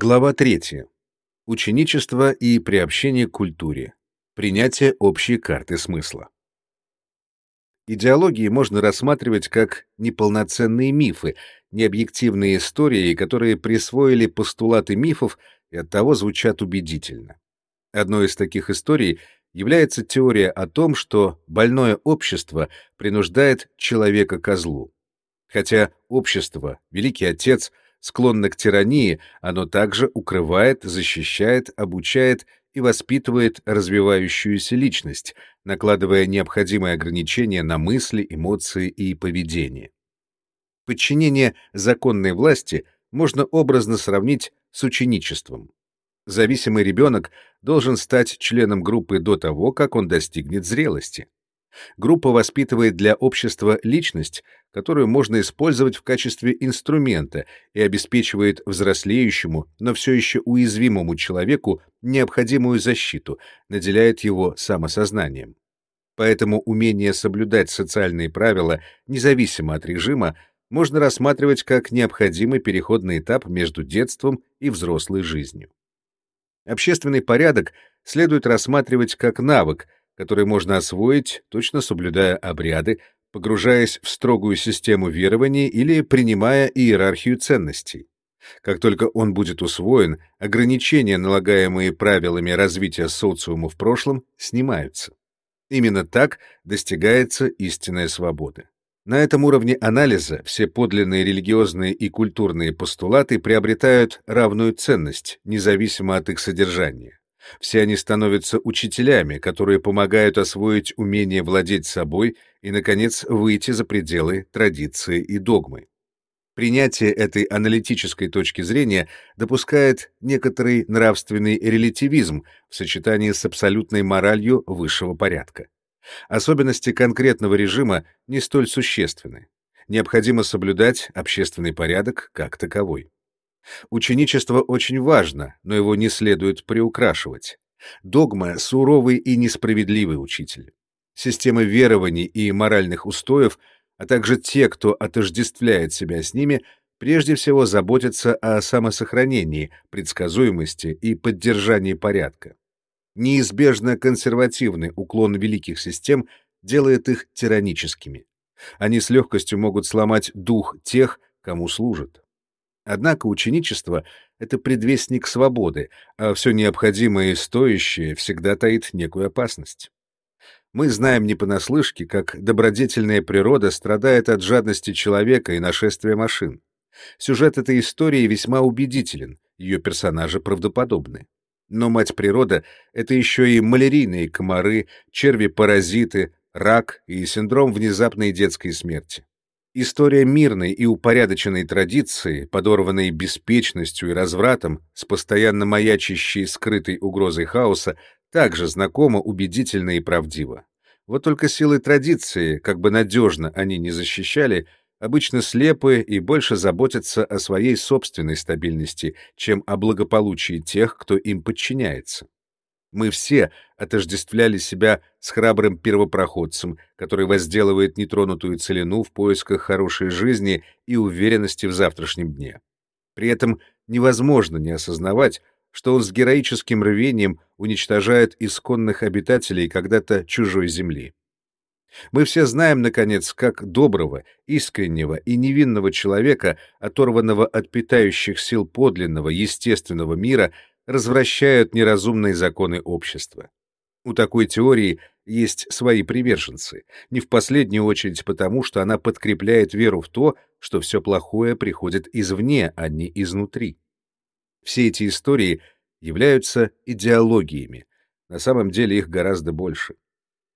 Глава 3. Ученичество и приобщение к культуре. Принятие общей карты смысла. Идеологии можно рассматривать как неполноценные мифы, необъективные истории, которые присвоили постулаты мифов и оттого звучат убедительно. Одной из таких историй является теория о том, что больное общество принуждает человека ко злу. Хотя общество, Великий Отец — склонно к тирании, оно также укрывает, защищает, обучает и воспитывает развивающуюся личность, накладывая необходимые ограничения на мысли, эмоции и поведение. Подчинение законной власти можно образно сравнить с ученичеством. Зависимый ребенок должен стать членом группы до того, как он достигнет зрелости. Группа воспитывает для общества личность, которую можно использовать в качестве инструмента и обеспечивает взрослеющему, но все еще уязвимому человеку необходимую защиту, наделяет его самосознанием. Поэтому умение соблюдать социальные правила, независимо от режима, можно рассматривать как необходимый переходный этап между детством и взрослой жизнью. Общественный порядок следует рассматривать как навык, который можно освоить, точно соблюдая обряды, погружаясь в строгую систему верований или принимая иерархию ценностей. Как только он будет усвоен, ограничения, налагаемые правилами развития социума в прошлом, снимаются. Именно так достигается истинная свобода. На этом уровне анализа все подлинные религиозные и культурные постулаты приобретают равную ценность, независимо от их содержания. Все они становятся учителями, которые помогают освоить умение владеть собой и, наконец, выйти за пределы традиции и догмы. Принятие этой аналитической точки зрения допускает некоторый нравственный релятивизм в сочетании с абсолютной моралью высшего порядка. Особенности конкретного режима не столь существенны. Необходимо соблюдать общественный порядок как таковой. Ученичество очень важно, но его не следует приукрашивать. Догма — суровый и несправедливый учитель. Системы верований и моральных устоев, а также те, кто отождествляет себя с ними, прежде всего заботятся о самосохранении, предсказуемости и поддержании порядка. Неизбежно консервативный уклон великих систем делает их тираническими. Они с легкостью могут сломать дух тех, кому служат. Однако ученичество — это предвестник свободы, а все необходимое и стоящее всегда таит некую опасность. Мы знаем не понаслышке, как добродетельная природа страдает от жадности человека и нашествия машин. Сюжет этой истории весьма убедителен, ее персонажи правдоподобны. Но мать природа — это еще и малярийные комары, черви-паразиты, рак и синдром внезапной детской смерти. История мирной и упорядоченной традиции, подорванной беспечностью и развратом, с постоянно маячащей скрытой угрозой хаоса, также знакома, убедительна и правдива. Вот только силы традиции, как бы надежно они ни защищали, обычно слепы и больше заботятся о своей собственной стабильности, чем о благополучии тех, кто им подчиняется. Мы все отождествляли себя с храбрым первопроходцем, который возделывает нетронутую целину в поисках хорошей жизни и уверенности в завтрашнем дне. При этом невозможно не осознавать, что он с героическим рвением уничтожает исконных обитателей когда-то чужой земли. Мы все знаем, наконец, как доброго, искреннего и невинного человека, оторванного от питающих сил подлинного, естественного мира, развращают неразумные законы общества. У такой теории есть свои приверженцы, не в последнюю очередь потому, что она подкрепляет веру в то, что все плохое приходит извне, а не изнутри. Все эти истории являются идеологиями, на самом деле их гораздо больше.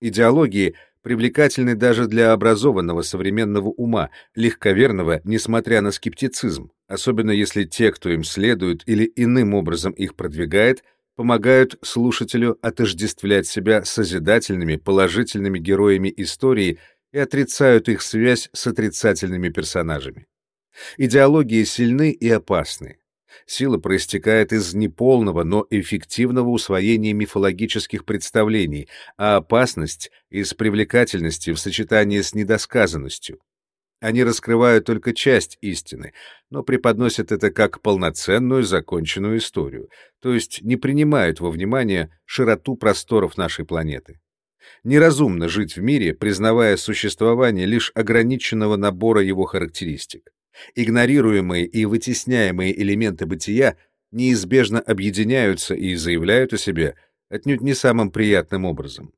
Идеологии привлекательны даже для образованного современного ума, легковерного, несмотря на скептицизм особенно если те, кто им следует или иным образом их продвигает, помогают слушателю отождествлять себя созидательными, положительными героями истории и отрицают их связь с отрицательными персонажами. Идеологии сильны и опасны. Сила проистекает из неполного, но эффективного усвоения мифологических представлений, а опасность — из привлекательности в сочетании с недосказанностью. Они раскрывают только часть истины, но преподносят это как полноценную законченную историю, то есть не принимают во внимание широту просторов нашей планеты. Неразумно жить в мире, признавая существование лишь ограниченного набора его характеристик. Игнорируемые и вытесняемые элементы бытия неизбежно объединяются и заявляют о себе отнюдь не самым приятным образом.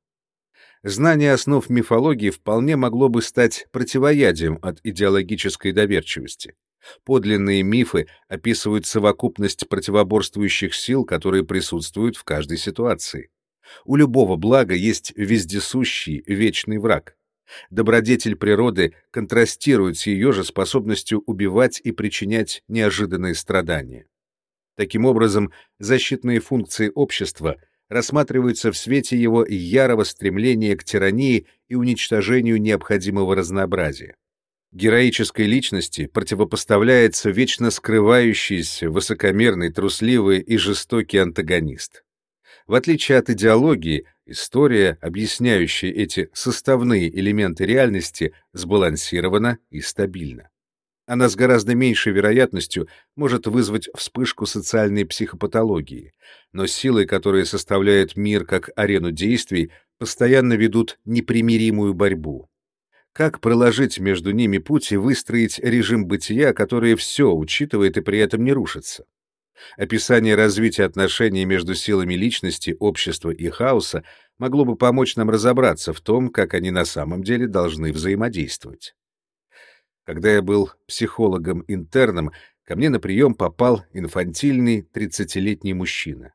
Знание основ мифологии вполне могло бы стать противоядием от идеологической доверчивости. Подлинные мифы описывают совокупность противоборствующих сил, которые присутствуют в каждой ситуации. У любого блага есть вездесущий, вечный враг. Добродетель природы контрастирует с ее же способностью убивать и причинять неожиданные страдания. Таким образом, защитные функции общества — рассматриваются в свете его ярого стремления к тирании и уничтожению необходимого разнообразия. Героической личности противопоставляется вечно скрывающийся, высокомерный, трусливый и жестокий антагонист. В отличие от идеологии, история, объясняющая эти составные элементы реальности, сбалансирована и стабильна. Она с гораздо меньшей вероятностью может вызвать вспышку социальной психопатологии, но силы, которые составляют мир как арену действий, постоянно ведут непримиримую борьбу. Как проложить между ними путь и выстроить режим бытия, который все учитывает и при этом не рушится? Описание развития отношений между силами личности, общества и хаоса могло бы помочь нам разобраться в том, как они на самом деле должны взаимодействовать. Когда я был психологом-интерном, ко мне на прием попал инфантильный тридцатилетний мужчина.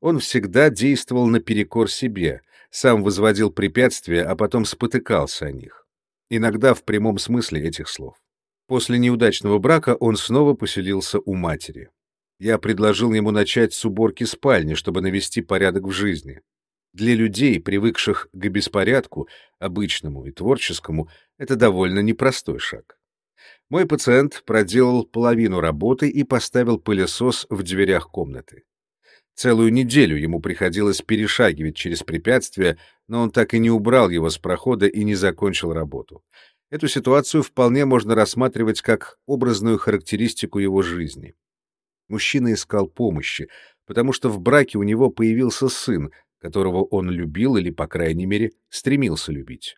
Он всегда действовал наперекор себе, сам возводил препятствия, а потом спотыкался о них. Иногда в прямом смысле этих слов. После неудачного брака он снова поселился у матери. Я предложил ему начать с уборки спальни, чтобы навести порядок в жизни. Для людей, привыкших к беспорядку, обычному и творческому, это довольно непростой шаг. Мой пациент проделал половину работы и поставил пылесос в дверях комнаты. Целую неделю ему приходилось перешагивать через препятствия, но он так и не убрал его с прохода и не закончил работу. Эту ситуацию вполне можно рассматривать как образную характеристику его жизни. Мужчина искал помощи, потому что в браке у него появился сын, которого он любил или, по крайней мере, стремился любить.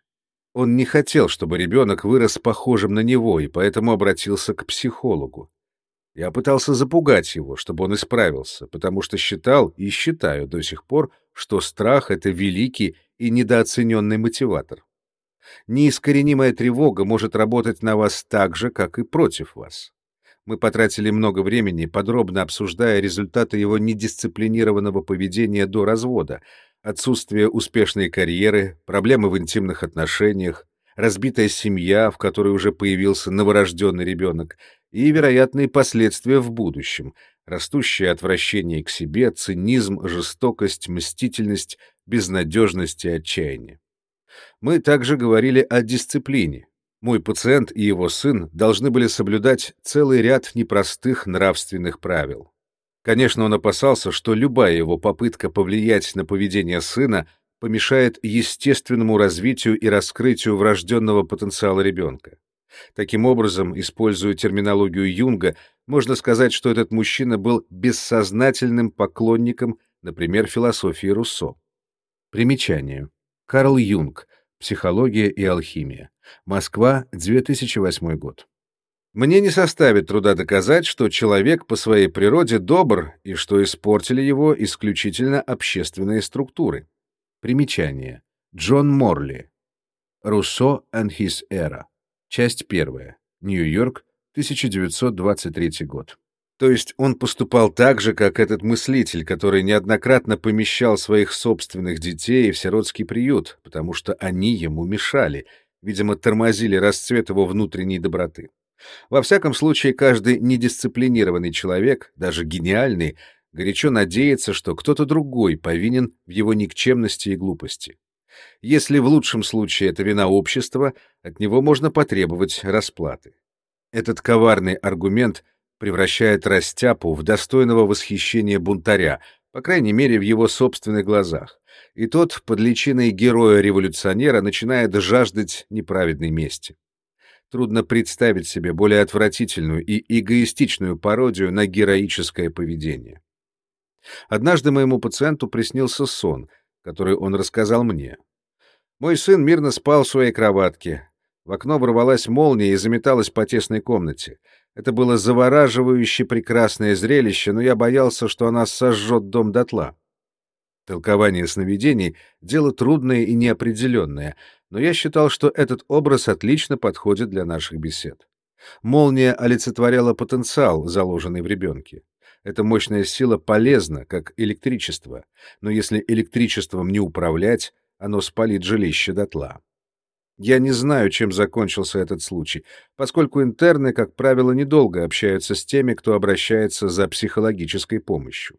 Он не хотел, чтобы ребенок вырос похожим на него, и поэтому обратился к психологу. Я пытался запугать его, чтобы он исправился, потому что считал и считаю до сих пор, что страх — это великий и недооцененный мотиватор. Неискоренимая тревога может работать на вас так же, как и против вас. Мы потратили много времени, подробно обсуждая результаты его недисциплинированного поведения до развода, отсутствие успешной карьеры, проблемы в интимных отношениях, разбитая семья, в которой уже появился новорожденный ребенок, и вероятные последствия в будущем, растущее отвращение к себе, цинизм, жестокость, мстительность, безнадежность и отчаяние. Мы также говорили о дисциплине, мой пациент и его сын должны были соблюдать целый ряд непростых нравственных правил. Конечно, он опасался, что любая его попытка повлиять на поведение сына помешает естественному развитию и раскрытию врожденного потенциала ребенка. Таким образом, используя терминологию Юнга, можно сказать, что этот мужчина был бессознательным поклонником, например, философии Руссо. Примечание. Карл Юнг. Психология и алхимия. Москва, 2008 год. Мне не составит труда доказать, что человек по своей природе добр и что испортили его исключительно общественные структуры. Примечание. Джон Морли. Руссо and his era. Часть первая. Нью-Йорк, 1923 год. То есть он поступал так же, как этот мыслитель, который неоднократно помещал своих собственных детей в сиротский приют, потому что они ему мешали, видимо, тормозили расцвет его внутренней доброты. Во всяком случае, каждый недисциплинированный человек, даже гениальный, горячо надеется, что кто-то другой повинен в его никчемности и глупости. Если в лучшем случае это вина общества, от него можно потребовать расплаты. Этот коварный аргумент превращает Растяпу в достойного восхищения бунтаря, по крайней мере, в его собственных глазах, и тот под личиной героя-революционера начинает жаждать неправедной мести. Трудно представить себе более отвратительную и эгоистичную пародию на героическое поведение. Однажды моему пациенту приснился сон, который он рассказал мне. Мой сын мирно спал в своей кроватке. В окно ворвалась молния и заметалась по тесной комнате. Это было завораживающе прекрасное зрелище, но я боялся, что она сожжет дом дотла. Толкование сновидений — дело трудное и неопределенное, но я считал, что этот образ отлично подходит для наших бесед. Молния олицетворяла потенциал, заложенный в ребенке. Эта мощная сила полезна, как электричество, но если электричеством не управлять, оно спалит жилище дотла. Я не знаю, чем закончился этот случай, поскольку интерны, как правило, недолго общаются с теми, кто обращается за психологической помощью.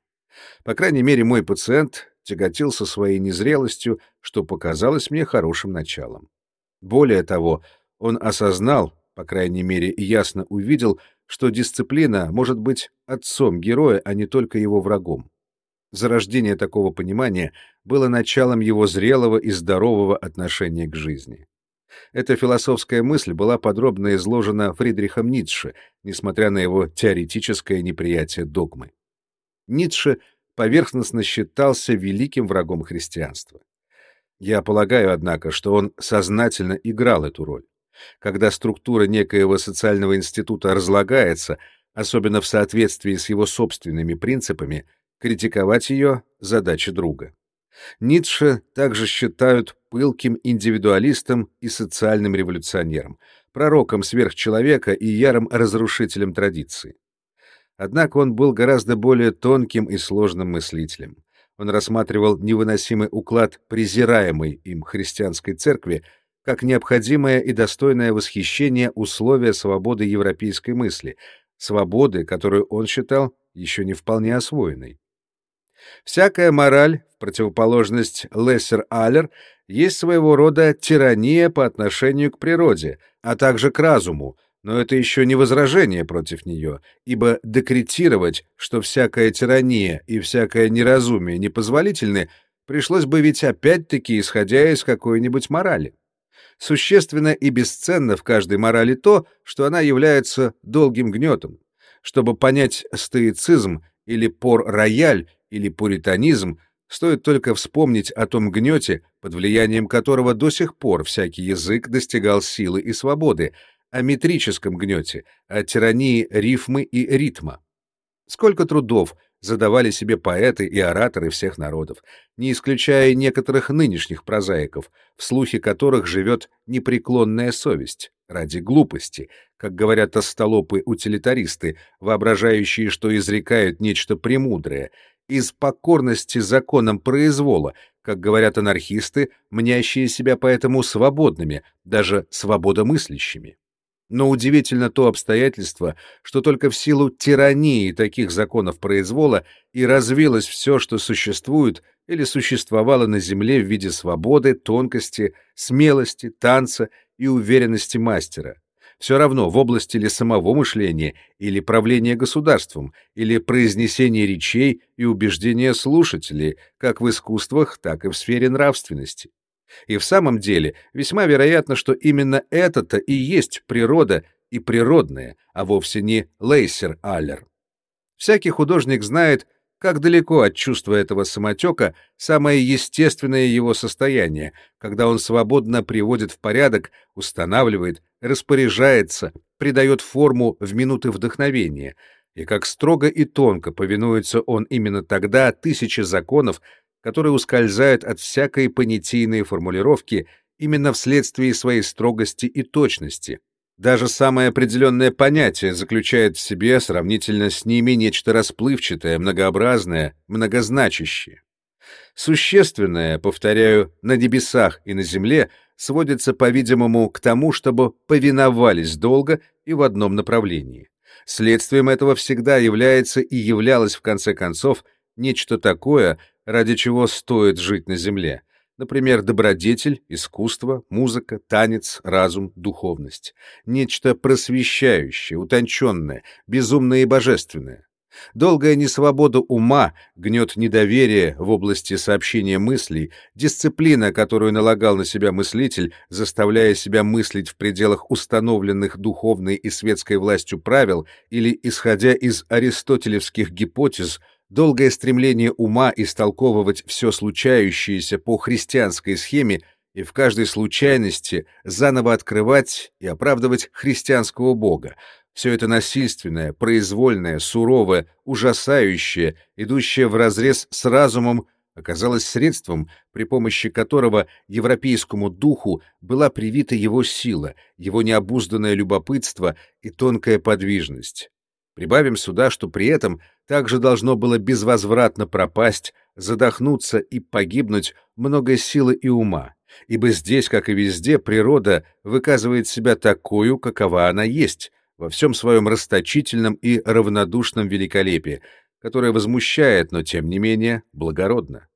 По крайней мере, мой пациент тяготился своей незрелостью, что показалось мне хорошим началом. Более того, он осознал, по крайней мере, ясно увидел, что дисциплина может быть отцом героя, а не только его врагом. Зарождение такого понимания было началом его зрелого и здорового отношения к жизни. Эта философская мысль была подробно изложена Фридрихом Ницше, несмотря на его теоретическое неприятие догмы. Ницше поверхностно считался великим врагом христианства. Я полагаю, однако, что он сознательно играл эту роль. Когда структура некоего социального института разлагается, особенно в соответствии с его собственными принципами, критиковать ее — задача друга. Ницше также считают пылким индивидуалистом и социальным революционером, пророком сверхчеловека и ярым разрушителем традиции. Однако он был гораздо более тонким и сложным мыслителем. Он рассматривал невыносимый уклад презираемой им христианской церкви как необходимое и достойное восхищение условия свободы европейской мысли, свободы, которую он считал еще не вполне освоенной. Всякая мораль, в противоположность Лессер-Аллер, есть своего рода тирания по отношению к природе, а также к разуму, но это еще не возражение против нее, ибо декретировать, что всякая тирания и всякое неразумие непозволительны, пришлось бы ведь опять-таки исходя из какой-нибудь морали. Существенно и бесценно в каждой морали то, что она является долгим гнетом. Чтобы понять стоицизм или пор-рояль или пуританизм, стоит только вспомнить о том гнете, под влиянием которого до сих пор всякий язык достигал силы и свободы, о метрическом гнете, о тирании рифмы и ритма. Сколько трудов задавали себе поэты и ораторы всех народов, не исключая некоторых нынешних прозаиков, в слухе которых живет непреклонная совесть, ради глупости, как говорят остолопы-утилитаристы, воображающие, что изрекают нечто премудрое, из покорности законам произвола, как говорят анархисты, мнящие себя поэтому свободными, даже свободомыслящими. Но удивительно то обстоятельство, что только в силу тирании таких законов произвола и развилось все, что существует или существовало на Земле в виде свободы, тонкости, смелости, танца и уверенности мастера. Все равно в области ли самого мышления, или правления государством, или произнесения речей и убеждения слушателей, как в искусствах, так и в сфере нравственности. И в самом деле весьма вероятно, что именно это-то и есть природа и природное, а вовсе не Лейсер-Аллер. Всякий художник знает, как далеко от чувства этого самотека самое естественное его состояние, когда он свободно приводит в порядок, устанавливает, распоряжается, придает форму в минуты вдохновения, и как строго и тонко повинуется он именно тогда тысячи законов, который ускользает от всякой понятийной формулировки именно вследствие своей строгости и точности. Даже самое определенное понятие заключает в себе сравнительно с ними нечто расплывчатое, многообразное, многозначащее. Существенное, повторяю, на небесах и на земле сводится, по-видимому, к тому, чтобы повиновались долго и в одном направлении. Следствием этого всегда является и являлось в конце концов нечто такое, ради чего стоит жить на земле. Например, добродетель, искусство, музыка, танец, разум, духовность. Нечто просвещающее, утонченное, безумное и божественное. Долгая несвобода ума, гнет недоверие в области сообщения мыслей, дисциплина, которую налагал на себя мыслитель, заставляя себя мыслить в пределах установленных духовной и светской властью правил или исходя из аристотелевских гипотез, долгое стремление ума истолковывать все случающееся по христианской схеме и в каждой случайности заново открывать и оправдывать христианского Бога, все это насильственное, произвольное, суровое, ужасающее, идущее вразрез с разумом, оказалось средством, при помощи которого европейскому духу была привита его сила, его необузданное любопытство и тонкая подвижность. Прибавим сюда, что при этом также должно было безвозвратно пропасть, задохнуться и погибнуть много силы и ума, ибо здесь, как и везде, природа выказывает себя такую, какова она есть — во всем своем расточительном и равнодушном великолепии, которое возмущает, но тем не менее благородно.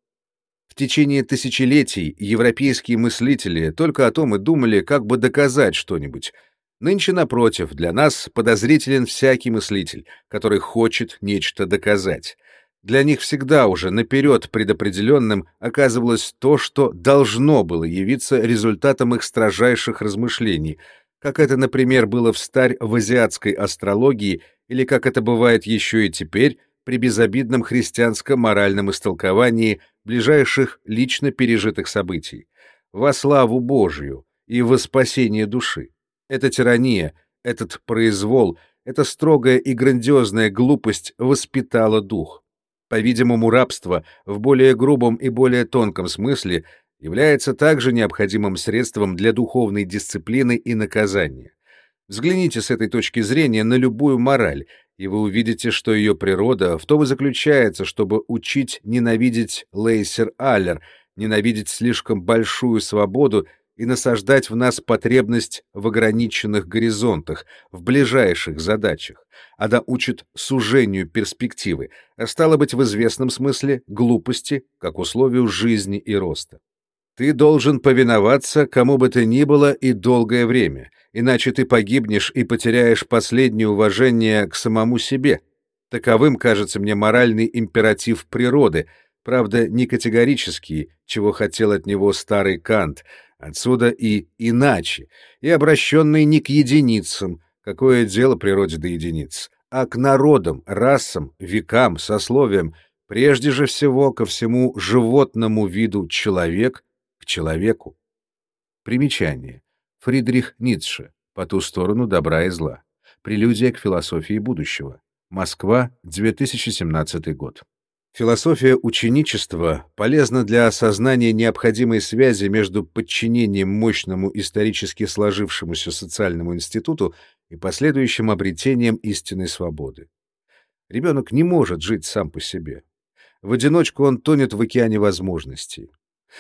В течение тысячелетий европейские мыслители только о том и думали, как бы доказать что-нибудь. Нынче, напротив, для нас подозрителен всякий мыслитель, который хочет нечто доказать. Для них всегда уже наперед предопределенным оказывалось то, что должно было явиться результатом их строжайших размышлений — как это, например, было в старь в азиатской астрологии или как это бывает еще и теперь при безобидном христианском моральном истолковании ближайших лично пережитых событий, во славу Божию и во спасение души. Эта тирания, этот произвол, эта строгая и грандиозная глупость воспитала дух. По-видимому, рабство в более грубом и более тонком смысле является также необходимым средством для духовной дисциплины и наказания. Взгляните с этой точки зрения на любую мораль, и вы увидите, что ее природа в том и заключается, чтобы учить ненавидеть Лейсер-Аллер, ненавидеть слишком большую свободу и насаждать в нас потребность в ограниченных горизонтах, в ближайших задачах. Она учит сужению перспективы, а стало быть в известном смысле глупости как условию жизни и роста. Ты должен повиноваться кому бы то ни было и долгое время, иначе ты погибнешь и потеряешь последнее уважение к самому себе. Таковым кажется мне моральный императив природы, правда, не категорический, чего хотел от него старый Кант, отсюда и иначе, и обращенный не к единицам, какое дело природе до единиц, а к народам, расам, векам, сословиям, прежде же всего ко всему животному виду человек человеку. Примечание. Фридрих Ницше. По ту сторону добра и зла. Прелюдия к философии будущего. Москва, 2017 год. Философия ученичества полезна для осознания необходимой связи между подчинением мощному исторически сложившемуся социальному институту и последующим обретением истинной свободы. Ребенок не может жить сам по себе. В одиночку он тонет в океане возможностей.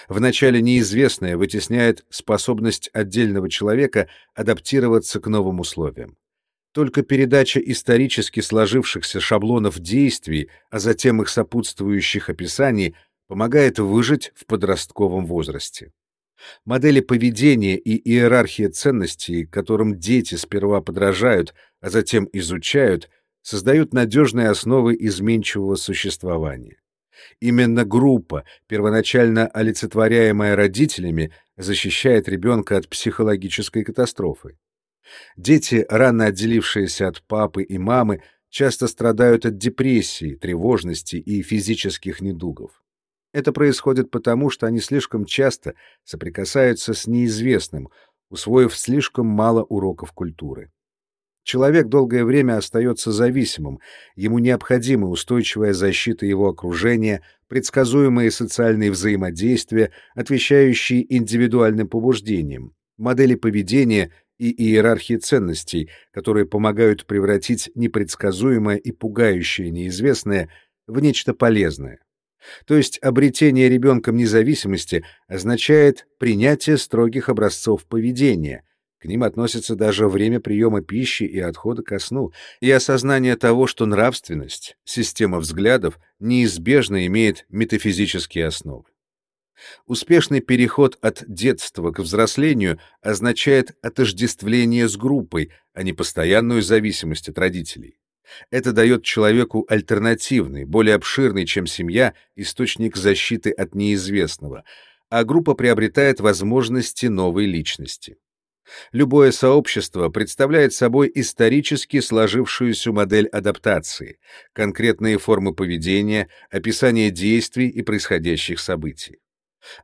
Вначале неизвестное вытесняет способность отдельного человека адаптироваться к новым условиям. Только передача исторически сложившихся шаблонов действий, а затем их сопутствующих описаний, помогает выжить в подростковом возрасте. Модели поведения и иерархия ценностей, которым дети сперва подражают, а затем изучают, создают надежные основы изменчивого существования. Именно группа, первоначально олицетворяемая родителями, защищает ребенка от психологической катастрофы. Дети, рано отделившиеся от папы и мамы, часто страдают от депрессии, тревожности и физических недугов. Это происходит потому, что они слишком часто соприкасаются с неизвестным, усвоив слишком мало уроков культуры. Человек долгое время остается зависимым, ему необходима устойчивая защита его окружения, предсказуемые социальные взаимодействия, отвечающие индивидуальным побуждениям, модели поведения и иерархии ценностей, которые помогают превратить непредсказуемое и пугающее неизвестное в нечто полезное. То есть обретение ребенком независимости означает принятие строгих образцов поведения, к ним относится даже время приема пищи и отхода ко сну, и осознание того, что нравственность, система взглядов, неизбежно имеет метафизические основы. Успешный переход от детства к взрослению означает отождествление с группой, а не постоянную зависимость от родителей. Это дает человеку альтернативный, более обширный, чем семья, источник защиты от неизвестного, а группа приобретает возможности новой личности. Любое сообщество представляет собой исторически сложившуюся модель адаптации, конкретные формы поведения, описание действий и происходящих событий.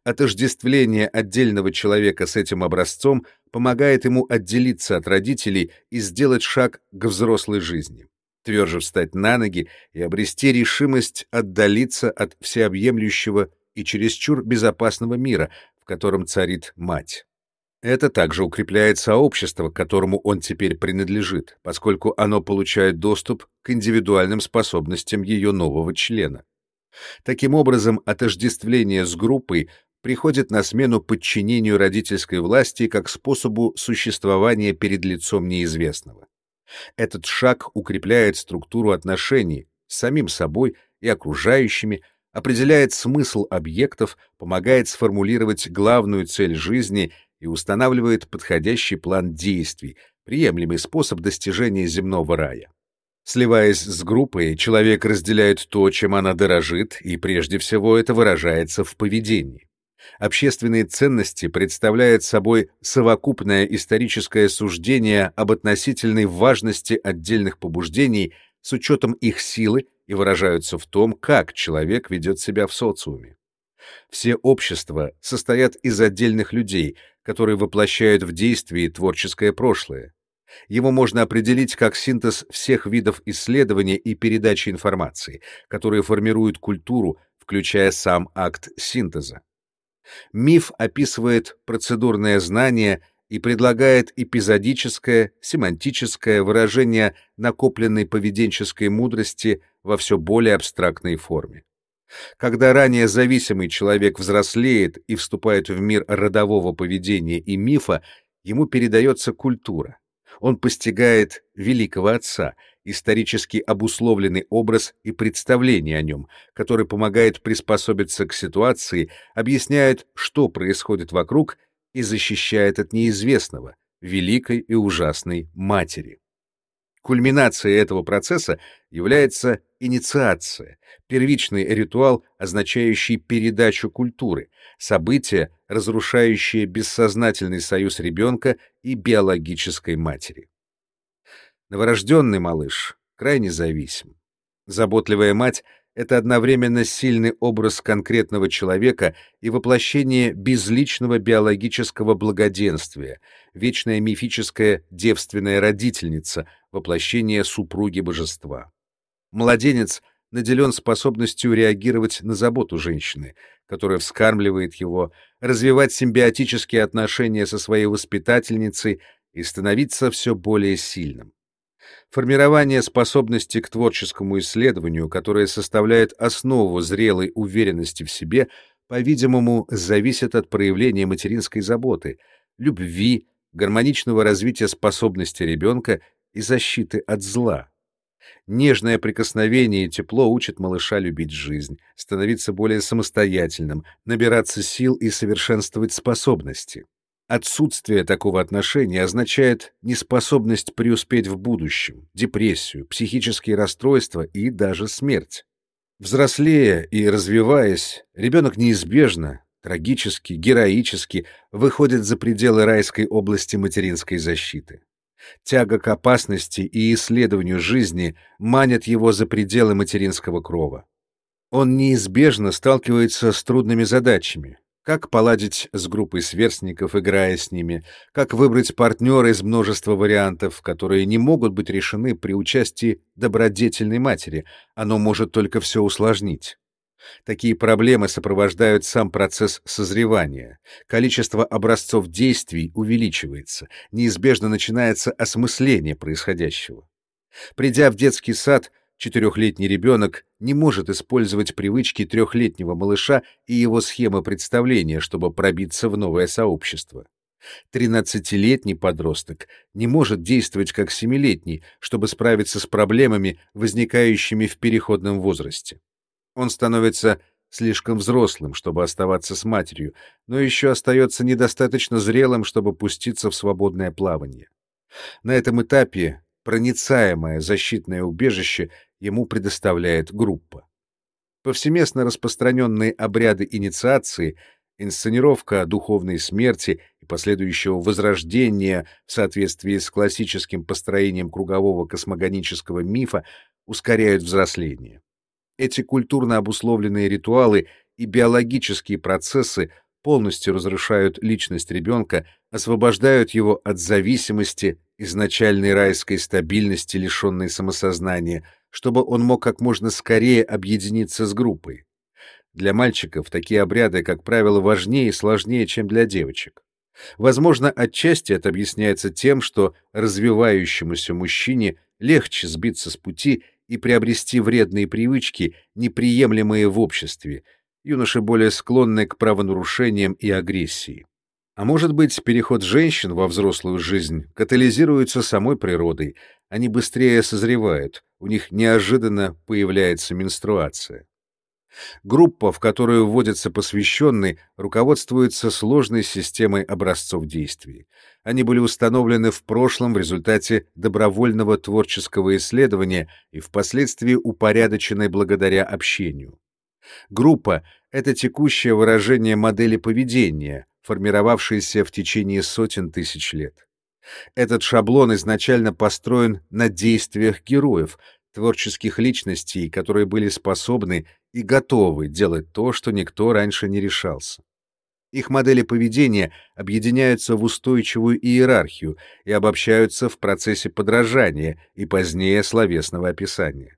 Отождествление отдельного человека с этим образцом помогает ему отделиться от родителей и сделать шаг к взрослой жизни, тверже встать на ноги и обрести решимость отдалиться от всеобъемлющего и чересчур безопасного мира, в котором царит мать. Это также укрепляет сообщество, к которому он теперь принадлежит, поскольку оно получает доступ к индивидуальным способностям ее нового члена. Таким образом, отождествление с группой приходит на смену подчинению родительской власти как способу существования перед лицом неизвестного. Этот шаг укрепляет структуру отношений с самим собой и окружающими, определяет смысл объектов, помогает сформулировать главную цель жизни и устанавливает подходящий план действий, приемлемый способ достижения земного рая. Сливаясь с группой, человек разделяет то, чем она дорожит, и прежде всего это выражается в поведении. Общественные ценности представляют собой совокупное историческое суждение об относительной важности отдельных побуждений с учетом их силы и выражаются в том, как человек ведет себя в социуме. Все общества состоят из отдельных людей, которые воплощают в действии творческое прошлое. Его можно определить как синтез всех видов исследования и передачи информации, которые формируют культуру, включая сам акт синтеза. Миф описывает процедурное знание и предлагает эпизодическое, семантическое выражение накопленной поведенческой мудрости во все более абстрактной форме. Когда ранее зависимый человек взрослеет и вступает в мир родового поведения и мифа, ему передается культура. Он постигает великого отца, исторически обусловленный образ и представление о нем, который помогает приспособиться к ситуации, объясняет, что происходит вокруг и защищает от неизвестного, великой и ужасной матери. Кульминацией этого процесса является инициация, первичный ритуал, означающий передачу культуры, событие, разрушающее бессознательный союз ребенка и биологической матери. Новорожденный малыш крайне зависим. Заботливая мать — это одновременно сильный образ конкретного человека и воплощение безличного биологического благоденствия, вечная мифическая девственная родительница, воплощение супруги божества. Младенец наделен способностью реагировать на заботу женщины, которая вскармливает его, развивать симбиотические отношения со своей воспитательницей и становиться все более сильным. Формирование способности к творческому исследованию, которое составляет основу зрелой уверенности в себе, по-видимому, зависит от проявления материнской заботы, любви, гармоничного развития способности ребенка и защиты от зла. Нежное прикосновение и тепло учат малыша любить жизнь, становиться более самостоятельным, набираться сил и совершенствовать способности. Отсутствие такого отношения означает неспособность преуспеть в будущем, депрессию, психические расстройства и даже смерть. Взрослея и развиваясь, ребенок неизбежно, трагически, героически выходит за пределы райской области материнской защиты. Тяга к опасности и исследованию жизни манят его за пределы материнского крова. Он неизбежно сталкивается с трудными задачами, как поладить с группой сверстников, играя с ними? Как выбрать партнера из множества вариантов, которые не могут быть решены при участии добродетельной матери? Оно может только все усложнить. Такие проблемы сопровождают сам процесс созревания. Количество образцов действий увеличивается, неизбежно начинается осмысление происходящего. Придя в детский сад, Четырехлетний ребенок не может использовать привычки трехлетнего малыша и его схемы представления, чтобы пробиться в новое сообщество. Тринадцатилетний подросток не может действовать как семилетний, чтобы справиться с проблемами, возникающими в переходном возрасте. Он становится слишком взрослым, чтобы оставаться с матерью, но еще остается недостаточно зрелым, чтобы пуститься в свободное плавание. На этом этапе проницаемое защитное убежище ему предоставляет группа. Повсеместно распространенные обряды инициации, инсценировка духовной смерти и последующего возрождения в соответствии с классическим построением кругового космогонического мифа ускоряют взросление. Эти культурно обусловленные ритуалы и биологические процессы полностью разрушают личность ребенка, освобождают его от зависимости, изначальной райской стабильности, лишенной самосознания, чтобы он мог как можно скорее объединиться с группой. Для мальчиков такие обряды, как правило, важнее и сложнее, чем для девочек. Возможно, отчасти это объясняется тем, что развивающемуся мужчине легче сбиться с пути и приобрести вредные привычки, неприемлемые в обществе, юноши более склонны к правонарушениям и агрессии. А может быть, переход женщин во взрослую жизнь катализируется самой природой, они быстрее созревают, у них неожиданно появляется менструация. Группа, в которую вводятся посвященные, руководствуется сложной системой образцов действий. Они были установлены в прошлом в результате добровольного творческого исследования и впоследствии упорядочены благодаря общению. Группа — это текущее выражение модели поведения, формировавшейся в течение сотен тысяч лет. Этот шаблон изначально построен на действиях героев, творческих личностей, которые были способны и готовы делать то, что никто раньше не решался. Их модели поведения объединяются в устойчивую иерархию и обобщаются в процессе подражания и позднее словесного описания.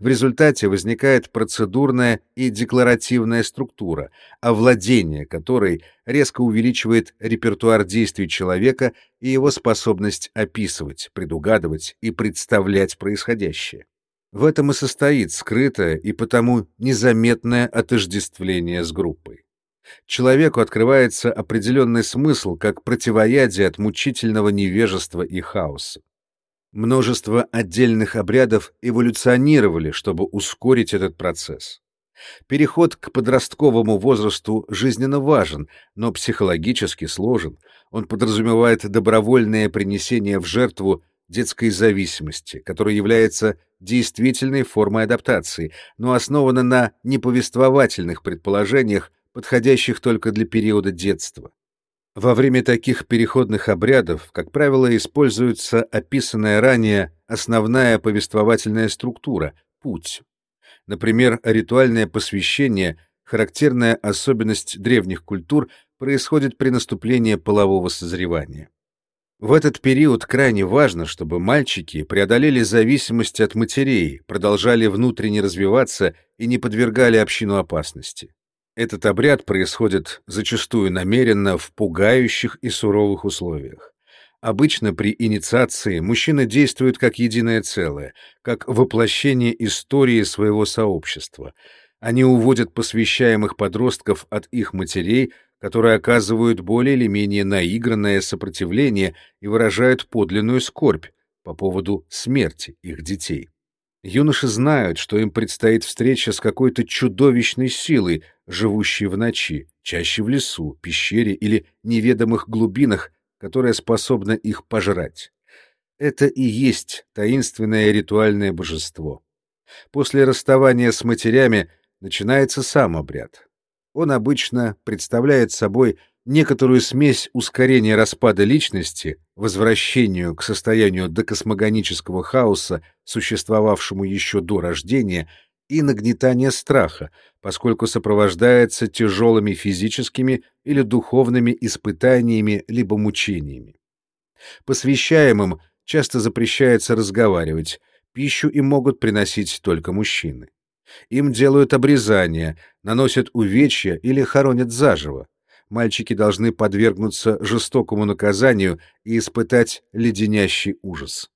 В результате возникает процедурная и декларативная структура, овладение которой резко увеличивает репертуар действий человека и его способность описывать, предугадывать и представлять происходящее. В этом и состоит скрытое и потому незаметное отождествление с группой. Человеку открывается определенный смысл как противоядие от мучительного невежества и хаоса. Множество отдельных обрядов эволюционировали, чтобы ускорить этот процесс. Переход к подростковому возрасту жизненно важен, но психологически сложен. Он подразумевает добровольное принесение в жертву детской зависимости, которая является действительной формой адаптации, но основана на неповествовательных предположениях, подходящих только для периода детства. Во время таких переходных обрядов, как правило, используется описанная ранее основная повествовательная структура — путь. Например, ритуальное посвящение, характерная особенность древних культур, происходит при наступлении полового созревания. В этот период крайне важно, чтобы мальчики преодолели зависимость от матерей, продолжали внутренне развиваться и не подвергали общину опасности. Этот обряд происходит зачастую намеренно в пугающих и суровых условиях. Обычно при инициации мужчина действует как единое целое, как воплощение истории своего сообщества. Они уводят посвящаемых подростков от их матерей, которые оказывают более или менее наигранное сопротивление и выражают подлинную скорбь по поводу смерти их детей. Юноши знают, что им предстоит встреча с какой-то чудовищной силой, живущей в ночи, чаще в лесу, пещере или неведомых глубинах, которая способна их пожрать. Это и есть таинственное ритуальное божество. После расставания с матерями начинается сам обряд. Он обычно представляет собой некоторую смесь ускорения распада личности, возвращению к состоянию докосмогонического хаоса, существовавшему еще до рождения, и нагнетания страха, поскольку сопровождается тяжелыми физическими или духовными испытаниями либо мучениями. Посвящаемым часто запрещается разговаривать, пищу им могут приносить только мужчины. Им делают обрезания, наносят увечья или хоронят заживо, мальчики должны подвергнуться жестокому наказанию и испытать леденящий ужас.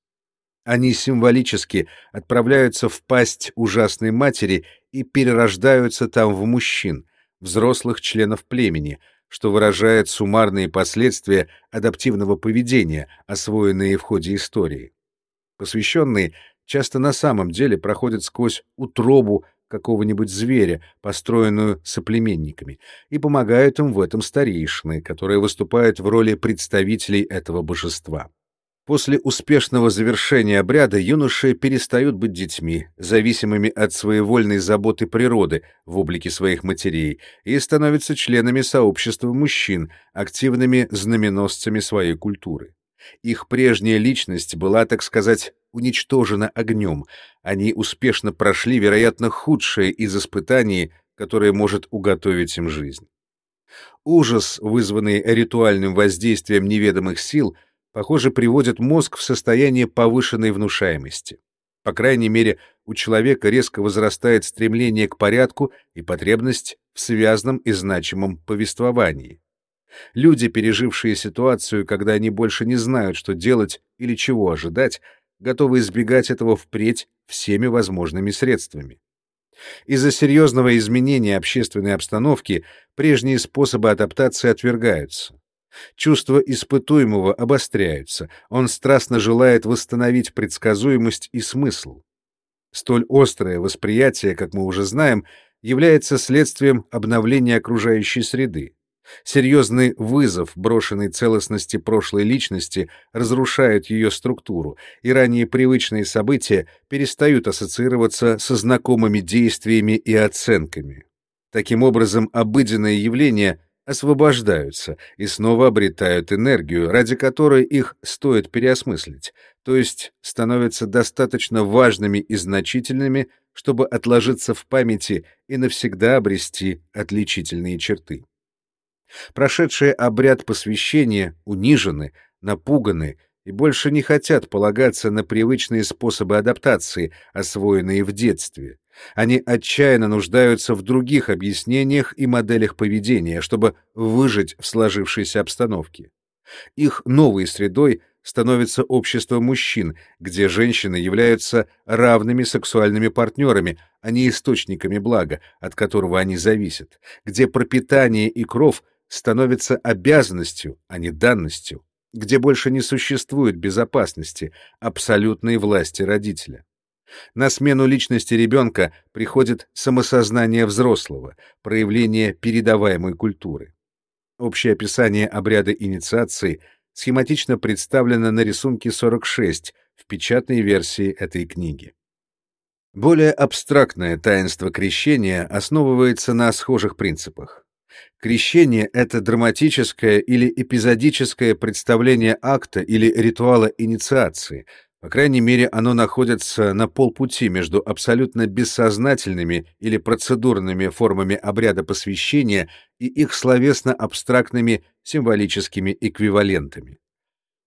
Они символически отправляются в пасть ужасной матери и перерождаются там в мужчин, взрослых членов племени, что выражает суммарные последствия адаптивного поведения, освоенные в ходе истории. Посвященные часто на самом деле проходят сквозь утробу какого-нибудь зверя, построенную соплеменниками, и помогают им в этом старейшины, которые выступают в роли представителей этого божества. После успешного завершения обряда юноши перестают быть детьми, зависимыми от своевольной заботы природы в облике своих матерей, и становятся членами сообщества мужчин, активными знаменосцами своей культуры. Их прежняя личность была, так сказать, уничтожена огнем. Они успешно прошли, вероятно, худшее из испытаний, которое может уготовить им жизнь. Ужас, вызванный ритуальным воздействием неведомых сил, похоже, приводит мозг в состояние повышенной внушаемости. По крайней мере, у человека резко возрастает стремление к порядку и потребность в связанном и значимом повествовании. Люди, пережившие ситуацию, когда они больше не знают, что делать или чего ожидать, готовы избегать этого впредь всеми возможными средствами. Из-за серьезного изменения общественной обстановки прежние способы адаптации отвергаются. Чувства испытуемого обостряются, он страстно желает восстановить предсказуемость и смысл. Столь острое восприятие, как мы уже знаем, является следствием обновления окружающей среды. Серьезный вызов брошенной целостности прошлой личности разрушает ее структуру, и ранее привычные события перестают ассоциироваться со знакомыми действиями и оценками. Таким образом, обыденные явления освобождаются и снова обретают энергию, ради которой их стоит переосмыслить, то есть становятся достаточно важными и значительными, чтобы отложиться в памяти и навсегда обрести отличительные черты. Прошедшие обряд посвящения унижены, напуганы и больше не хотят полагаться на привычные способы адаптации, освоенные в детстве. Они отчаянно нуждаются в других объяснениях и моделях поведения, чтобы выжить в сложившейся обстановке. Их новой средой становится общество мужчин, где женщины являются равными сексуальными партнерами, а не источниками блага, от которого они зависят, где пропитание и кров становится обязанностью, а не данностью, где больше не существует безопасности, абсолютной власти родителя. На смену личности ребенка приходит самосознание взрослого, проявление передаваемой культуры. Общее описание обряда инициации схематично представлено на рисунке 46 в печатной версии этой книги. Более абстрактное таинство крещения основывается на схожих принципах. Крещение — это драматическое или эпизодическое представление акта или ритуала инициации. По крайней мере, оно находится на полпути между абсолютно бессознательными или процедурными формами обряда посвящения и их словесно-абстрактными символическими эквивалентами.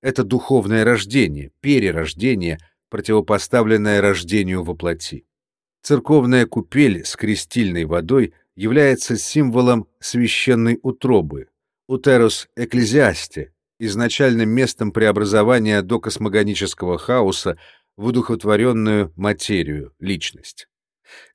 Это духовное рождение, перерождение, противопоставленное рождению во плоти. Церковная купель с крестильной водой — является символом священной утробы, утерус экклезиасте, изначальным местом преобразования до космогонического хаоса в удухотворенную материю, личность.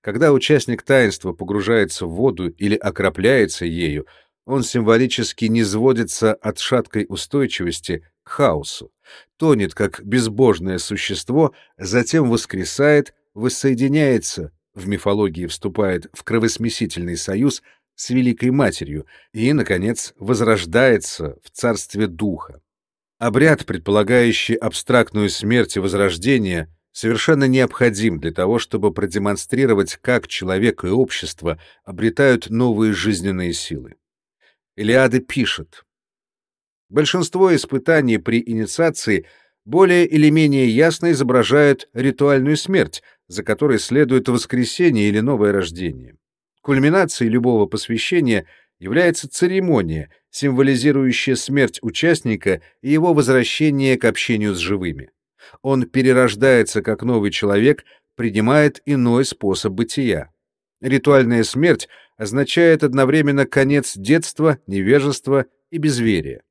Когда участник таинства погружается в воду или окропляется ею, он символически низводится от шаткой устойчивости к хаосу, тонет как безбожное существо, затем воскресает, воссоединяется в мифологии вступает в кровосмесительный союз с Великой Матерью и, наконец, возрождается в царстве Духа. Обряд, предполагающий абстрактную смерть и возрождение, совершенно необходим для того, чтобы продемонстрировать, как человек и общество обретают новые жизненные силы. Илиада пишет, Большинство испытаний при инициации более или менее ясно изображают ритуальную смерть, за которой следует воскресение или новое рождение. Кульминацией любого посвящения является церемония, символизирующая смерть участника и его возвращение к общению с живыми. Он перерождается как новый человек, принимает иной способ бытия. Ритуальная смерть означает одновременно конец детства, невежества и безверия.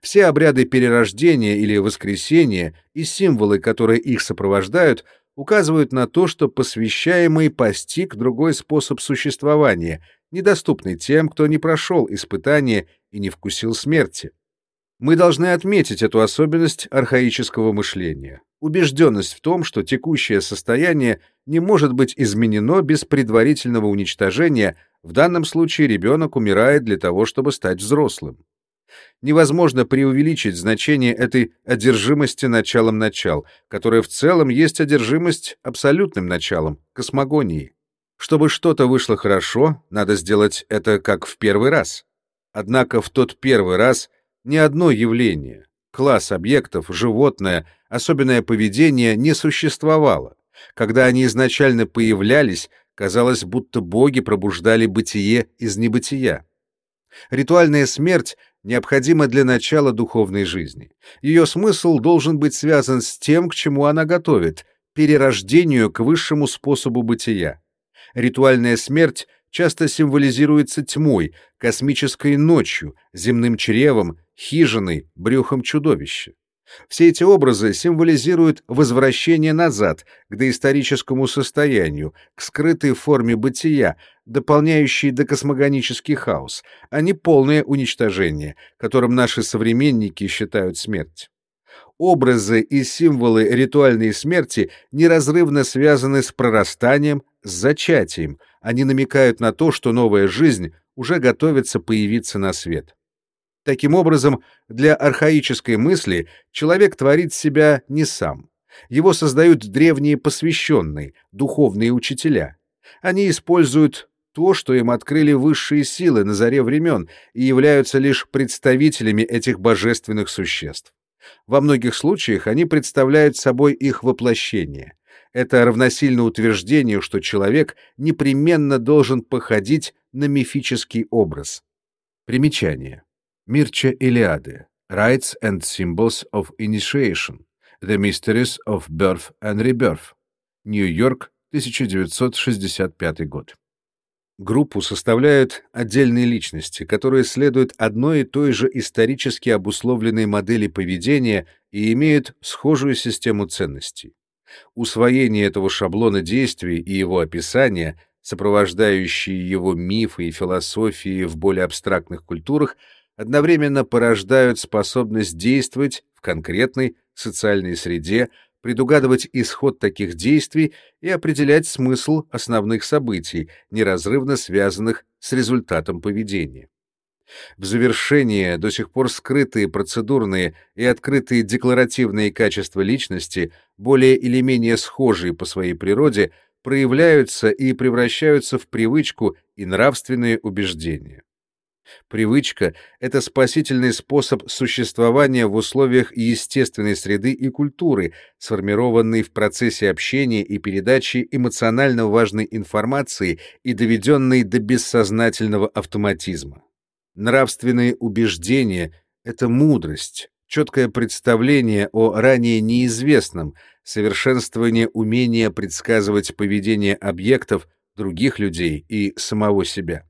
Все обряды перерождения или воскресения и символы, которые их сопровождают, указывают на то, что посвящаемый постиг другой способ существования, недоступный тем, кто не прошел испытания и не вкусил смерти. Мы должны отметить эту особенность архаического мышления, убежденность в том, что текущее состояние не может быть изменено без предварительного уничтожения, в данном случае ребенок умирает для того, чтобы стать взрослым. Невозможно преувеличить значение этой одержимости началом начал, которая в целом есть одержимость абсолютным началом, космогонии. Чтобы что-то вышло хорошо, надо сделать это как в первый раз. Однако в тот первый раз ни одно явление, класс объектов, животное, особенное поведение не существовало. Когда они изначально появлялись, казалось, будто боги пробуждали бытие из небытия. Ритуальная смерть необходима для начала духовной жизни. Ее смысл должен быть связан с тем, к чему она готовит, перерождению к высшему способу бытия. Ритуальная смерть часто символизируется тьмой, космической ночью, земным чревом, хижиной, брюхом чудовища. Все эти образы символизируют возвращение назад, к доисторическому состоянию, к скрытой форме бытия, дополняющей докосмогонический хаос, а не полное уничтожение, которым наши современники считают смерть. Образы и символы ритуальной смерти неразрывно связаны с прорастанием, с зачатием, они намекают на то, что новая жизнь уже готовится появиться на свет. Таким образом, для архаической мысли человек творит себя не сам. Его создают древние посвященные, духовные учителя. Они используют то, что им открыли высшие силы на заре времен и являются лишь представителями этих божественных существ. Во многих случаях они представляют собой их воплощение. Это равносильно утверждению, что человек непременно должен походить на мифический образ. Примечание. Мирча Илиады. Rites and Symbols of Initiation. The Mysteries of Birth and Rebirth. Нью-Йорк, 1965 год. Группу составляют отдельные личности, которые следуют одной и той же исторически обусловленной модели поведения и имеют схожую систему ценностей. Усвоение этого шаблона действий и его описание, сопровождающие его мифы и философии в более абстрактных культурах, одновременно порождают способность действовать в конкретной социальной среде, предугадывать исход таких действий и определять смысл основных событий, неразрывно связанных с результатом поведения. В завершение до сих пор скрытые процедурные и открытые декларативные качества личности, более или менее схожие по своей природе, проявляются и превращаются в привычку и нравственные убеждения. Привычка — это спасительный способ существования в условиях естественной среды и культуры, сформированной в процессе общения и передачи эмоционально важной информации и доведенной до бессознательного автоматизма. Нравственные убеждения — это мудрость, четкое представление о ранее неизвестном, совершенствование умения предсказывать поведение объектов, других людей и самого себя.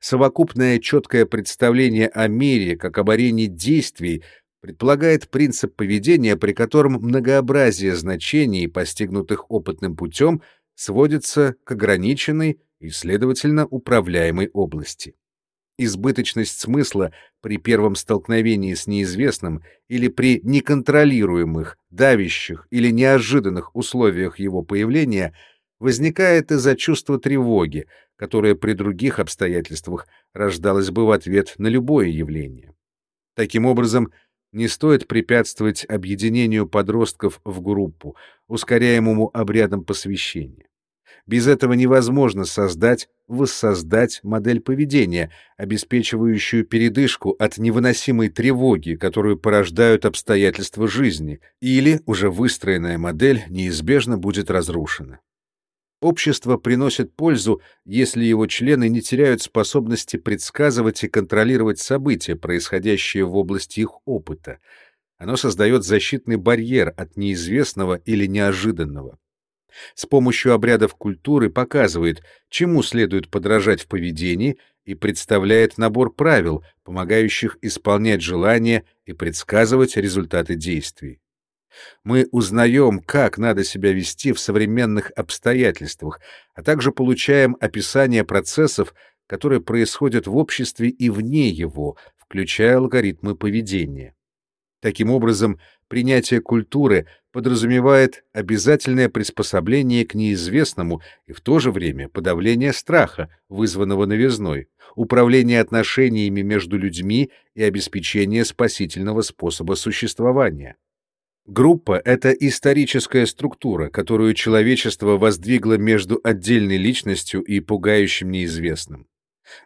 Совокупное четкое представление о мире как об арене действий предполагает принцип поведения, при котором многообразие значений, постигнутых опытным путем, сводится к ограниченной и, следовательно, управляемой области. Избыточность смысла при первом столкновении с неизвестным или при неконтролируемых, давящих или неожиданных условиях его появления возникает из-за чувства тревоги, которое при других обстоятельствах рождалось бы в ответ на любое явление. Таким образом, не стоит препятствовать объединению подростков в группу, ускоряемому обрядом посвящения. Без этого невозможно создать, воссоздать модель поведения, обеспечивающую передышку от невыносимой тревоги, которую порождают обстоятельства жизни, или уже выстроенная модель неизбежно будет разрушена. Общество приносит пользу, если его члены не теряют способности предсказывать и контролировать события, происходящие в области их опыта. Оно создает защитный барьер от неизвестного или неожиданного с помощью обрядов культуры показывает, чему следует подражать в поведении и представляет набор правил, помогающих исполнять желания и предсказывать результаты действий. Мы узнаем, как надо себя вести в современных обстоятельствах, а также получаем описание процессов, которые происходят в обществе и вне его, включая алгоритмы поведения. Таким образом, принятие культуры подразумевает обязательное приспособление к неизвестному и в то же время подавление страха, вызванного новизной, управление отношениями между людьми и обеспечение спасительного способа существования. Группа — это историческая структура, которую человечество воздвигло между отдельной личностью и пугающим неизвестным.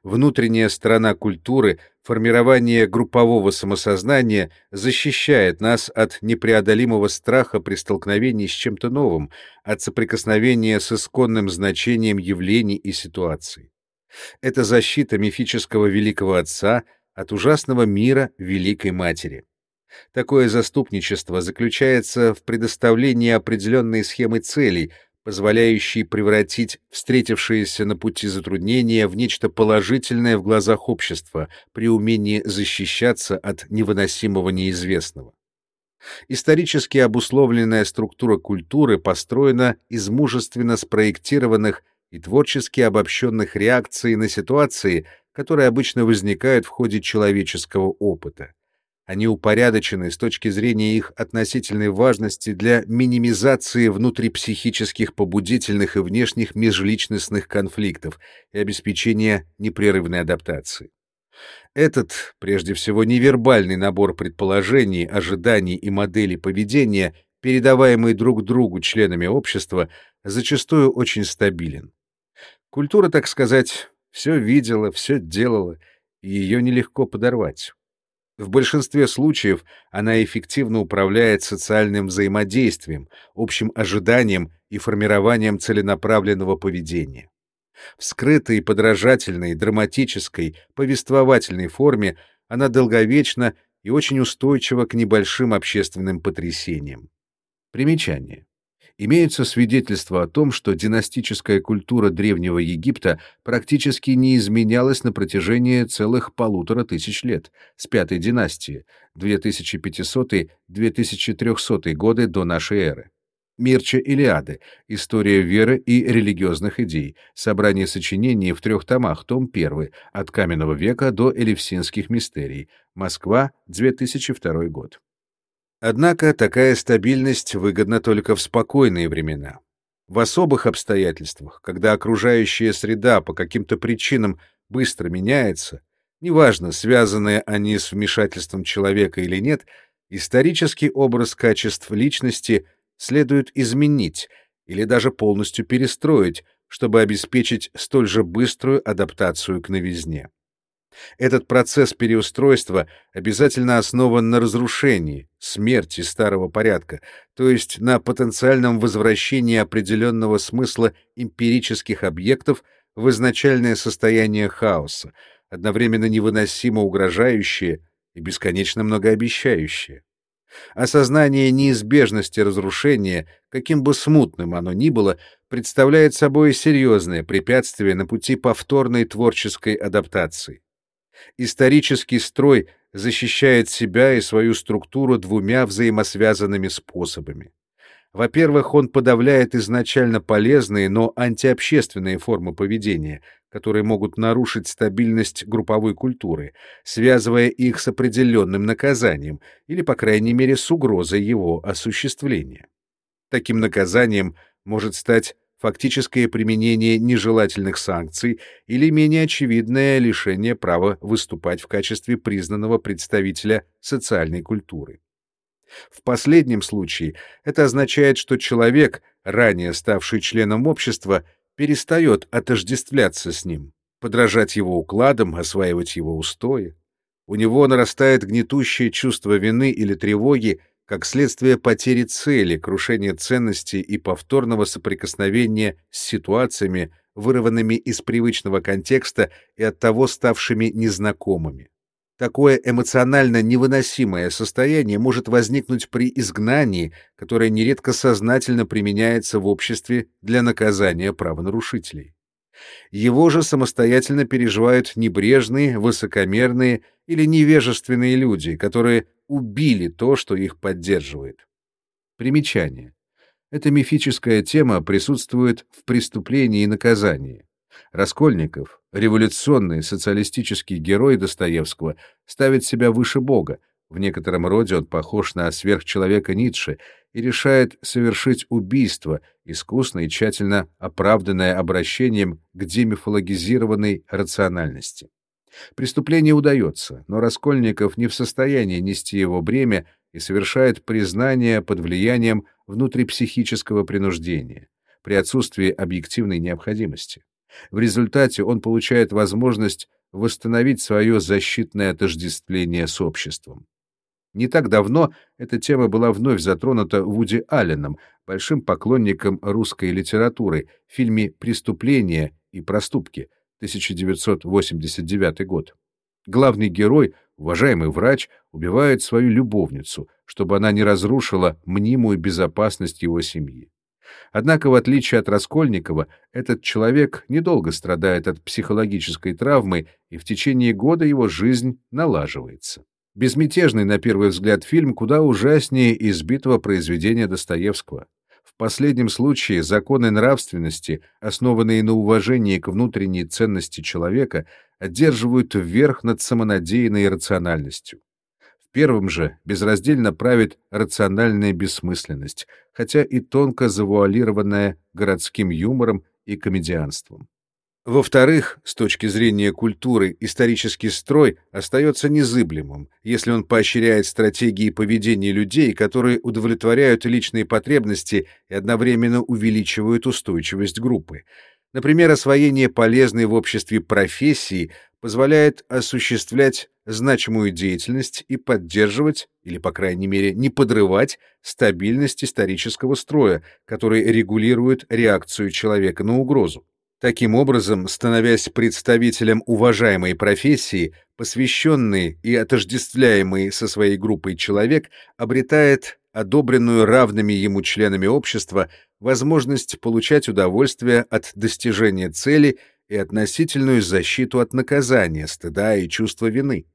Внутренняя сторона культуры, формирование группового самосознания защищает нас от непреодолимого страха при столкновении с чем-то новым, от соприкосновения с исконным значением явлений и ситуаций. Это защита мифического великого отца от ужасного мира Великой Матери. Такое заступничество заключается в предоставлении определенной схемы целей, позволяющей превратить встретившиеся на пути затруднения в нечто положительное в глазах общества при умении защищаться от невыносимого неизвестного. Исторически обусловленная структура культуры построена из мужественно спроектированных и творчески обобщенных реакций на ситуации, которые обычно возникают в ходе человеческого опыта. Они упорядочены с точки зрения их относительной важности для минимизации внутрипсихических побудительных и внешних межличностных конфликтов и обеспечения непрерывной адаптации. Этот, прежде всего, невербальный набор предположений, ожиданий и моделей поведения, передаваемый друг другу членами общества, зачастую очень стабилен. Культура, так сказать, все видела, все делала, и ее нелегко подорвать. В большинстве случаев она эффективно управляет социальным взаимодействием, общим ожиданием и формированием целенаправленного поведения. В скрытой, подражательной, драматической, повествовательной форме она долговечна и очень устойчива к небольшим общественным потрясениям. Примечание имеются свидетельства о том, что династическая культура Древнего Египта практически не изменялась на протяжении целых полутора тысяч лет, с пятой династии, 2500-2300 годы до нашей эры. Мирча Илиады. История веры и религиозных идей. Собрание сочинений в трех томах. Том 1. От каменного века до элевсинских мистерий. Москва, 2002 год. Однако такая стабильность выгодна только в спокойные времена. В особых обстоятельствах, когда окружающая среда по каким-то причинам быстро меняется, неважно, связаны они с вмешательством человека или нет, исторический образ качеств личности следует изменить или даже полностью перестроить, чтобы обеспечить столь же быструю адаптацию к новизне. Этот процесс переустройства обязательно основан на разрушении, смерти старого порядка, то есть на потенциальном возвращении определенного смысла эмпирических объектов в изначальное состояние хаоса, одновременно невыносимо угрожающее и бесконечно многообещающее. Осознание неизбежности разрушения, каким бы смутным оно ни было, представляет собой серьезное препятствие на пути повторной творческой адаптации. Исторический строй защищает себя и свою структуру двумя взаимосвязанными способами. Во-первых, он подавляет изначально полезные, но антиобщественные формы поведения, которые могут нарушить стабильность групповой культуры, связывая их с определенным наказанием или, по крайней мере, с угрозой его осуществления. Таким наказанием может стать фактическое применение нежелательных санкций или менее очевидное лишение права выступать в качестве признанного представителя социальной культуры. В последнем случае это означает, что человек, ранее ставший членом общества, перестает отождествляться с ним, подражать его укладам, осваивать его устои. У него нарастает гнетущее чувство вины или тревоги как следствие потери цели, крушения ценностей и повторного соприкосновения с ситуациями, вырванными из привычного контекста и оттого ставшими незнакомыми. Такое эмоционально невыносимое состояние может возникнуть при изгнании, которое нередко сознательно применяется в обществе для наказания правонарушителей. Его же самостоятельно переживают небрежные, высокомерные или невежественные люди, которые убили то, что их поддерживает. Примечание. Эта мифическая тема присутствует в преступлении и наказании. Раскольников, революционный социалистический герой Достоевского, ставит себя выше Бога, В некотором роде он похож на сверхчеловека Ницше и решает совершить убийство, искусно и тщательно оправданное обращением к демифологизированной рациональности. Преступление удается, но Раскольников не в состоянии нести его бремя и совершает признание под влиянием внутрипсихического принуждения, при отсутствии объективной необходимости. В результате он получает возможность восстановить свое защитное отождествление с обществом. Не так давно эта тема была вновь затронута Вуди Алленом, большим поклонником русской литературы, в фильме «Преступления и проступки» 1989 год. Главный герой, уважаемый врач, убивает свою любовницу, чтобы она не разрушила мнимую безопасность его семьи. Однако, в отличие от Раскольникова, этот человек недолго страдает от психологической травмы, и в течение года его жизнь налаживается. Безмятежный, на первый взгляд, фильм куда ужаснее избитого произведения Достоевского. В последнем случае законы нравственности, основанные на уважении к внутренней ценности человека, одерживают вверх над самонадеянной рациональностью первым же безраздельно правит рациональная бессмысленность, хотя и тонко завуалированная городским юмором и комедианством. Во-вторых, с точки зрения культуры, исторический строй остается незыблемым, если он поощряет стратегии поведения людей, которые удовлетворяют личные потребности и одновременно увеличивают устойчивость группы. Например, освоение полезной в обществе профессии позволяет осуществлять значимую деятельность и поддерживать, или, по крайней мере, не подрывать стабильность исторического строя, который регулирует реакцию человека на угрозу. Таким образом, становясь представителем уважаемой профессии, посвященный и отождествляемый со своей группой человек обретает одобренную равными ему членами общества возможность получать удовольствие от достижения цели и относительную защиту от наказания, стыда и чувства вины.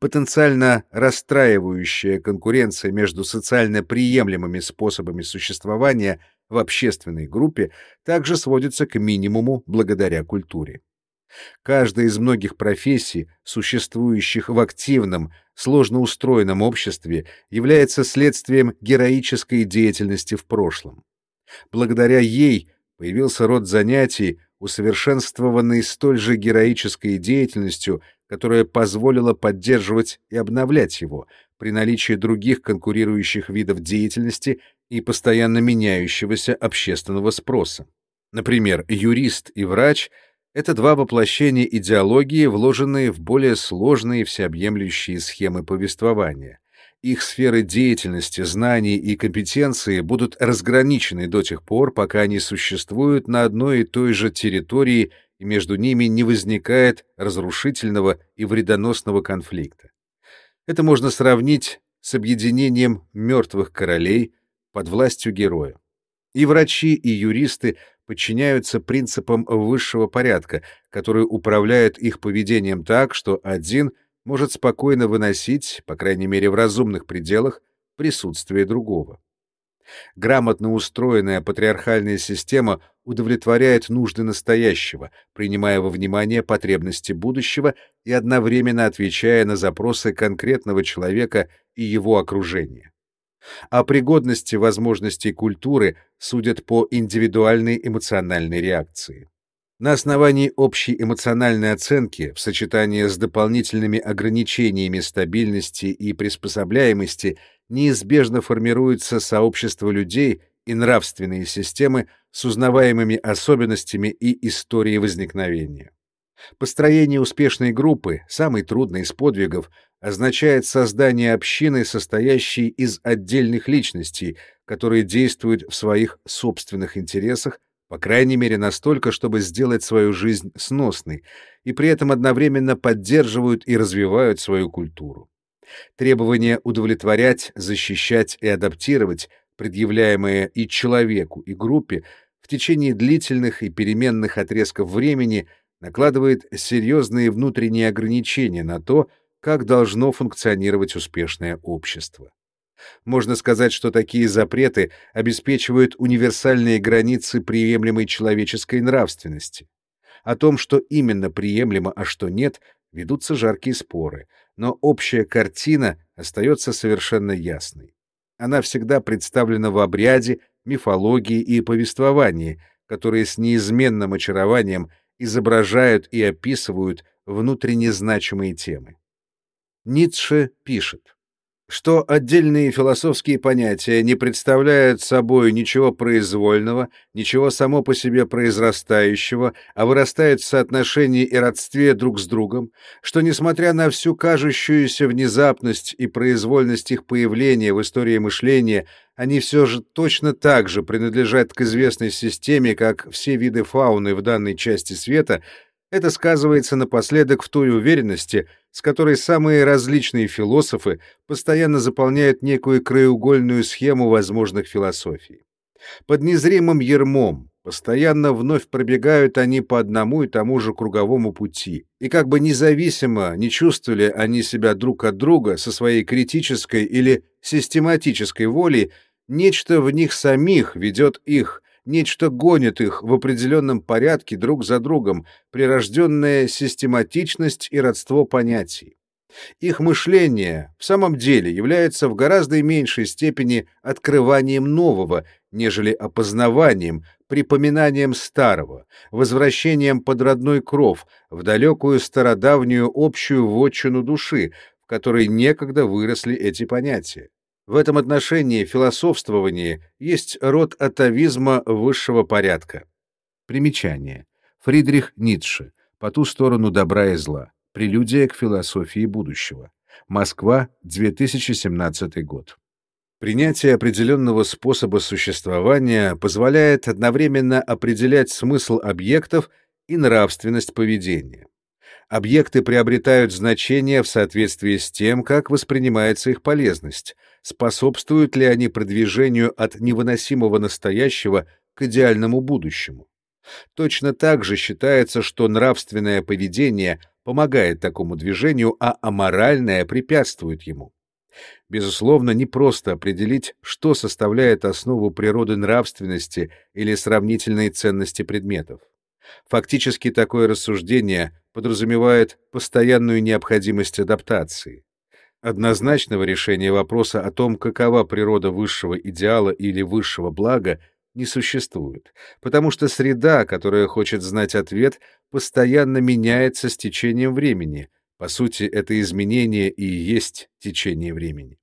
Потенциально расстраивающая конкуренция между социально приемлемыми способами существования в общественной группе также сводится к минимуму благодаря культуре. Каждая из многих профессий, существующих в активном, сложно устроенном обществе, является следствием героической деятельности в прошлом. Благодаря ей появился род занятий, усовершенствованный столь же героической деятельностью, которая позволила поддерживать и обновлять его при наличии других конкурирующих видов деятельности и постоянно меняющегося общественного спроса. Например, юрист и врач — это два воплощения идеологии, вложенные в более сложные всеобъемлющие схемы повествования. Их сферы деятельности, знаний и компетенции будут разграничены до тех пор, пока они существуют на одной и той же территории и между ними не возникает разрушительного и вредоносного конфликта. Это можно сравнить с объединением мертвых королей под властью героя. И врачи, и юристы подчиняются принципам высшего порядка, которые управляют их поведением так, что один может спокойно выносить, по крайней мере в разумных пределах, присутствие другого. Грамотно устроенная патриархальная система удовлетворяет нужды настоящего, принимая во внимание потребности будущего и одновременно отвечая на запросы конкретного человека и его окружения. О пригодности возможностей культуры судят по индивидуальной эмоциональной реакции. На основании общей эмоциональной оценки в сочетании с дополнительными ограничениями стабильности и приспособляемости неизбежно формируется сообщество людей и нравственные системы с узнаваемыми особенностями и историей возникновения. Построение успешной группы, самый трудный из подвигов, означает создание общины, состоящей из отдельных личностей, которые действуют в своих собственных интересах, по крайней мере настолько, чтобы сделать свою жизнь сносной, и при этом одновременно поддерживают и развивают свою культуру. Требование удовлетворять, защищать и адаптировать, предъявляемое и человеку, и группе, в течение длительных и переменных отрезков времени накладывает серьезные внутренние ограничения на то, как должно функционировать успешное общество. Можно сказать, что такие запреты обеспечивают универсальные границы приемлемой человеческой нравственности. О том, что именно приемлемо, а что нет, ведутся жаркие споры, но общая картина остается совершенно ясной. Она всегда представлена в обряде, мифологии и повествовании, которые с неизменным очарованием изображают и описывают внутренне значимые темы. Ницше пишет что отдельные философские понятия не представляют собой ничего произвольного, ничего само по себе произрастающего, а вырастают в соотношении и родстве друг с другом, что, несмотря на всю кажущуюся внезапность и произвольность их появления в истории мышления, они все же точно так же принадлежат к известной системе, как все виды фауны в данной части света — это сказывается напоследок в той уверенности, с которой самые различные философы постоянно заполняют некую краеугольную схему возможных философий. Под незримым ермом постоянно вновь пробегают они по одному и тому же круговому пути, и как бы независимо не чувствовали они себя друг от друга со своей критической или систематической волей, нечто в них самих ведет их, Нечто гонит их в определенном порядке друг за другом, прирожденная систематичность и родство понятий. Их мышление в самом деле является в гораздо меньшей степени открыванием нового, нежели опознаванием, припоминанием старого, возвращением под родной кров, в далекую стародавнюю общую вотчину души, в которой некогда выросли эти понятия. В этом отношении философствование есть род атовизма высшего порядка. Примечание. Фридрих Ницше. По ту сторону добра и зла. Прелюдия к философии будущего. Москва, 2017 год. Принятие определенного способа существования позволяет одновременно определять смысл объектов и нравственность поведения. Объекты приобретают значение в соответствии с тем, как воспринимается их полезность — способствуют ли они продвижению от невыносимого настоящего к идеальному будущему. Точно так же считается, что нравственное поведение помогает такому движению, а аморальное препятствует ему. Безусловно, не просто определить, что составляет основу природы нравственности или сравнительной ценности предметов. Фактически такое рассуждение подразумевает постоянную необходимость адаптации. Однозначного решения вопроса о том, какова природа высшего идеала или высшего блага, не существует, потому что среда, которая хочет знать ответ, постоянно меняется с течением времени. По сути, это изменение и есть течение времени.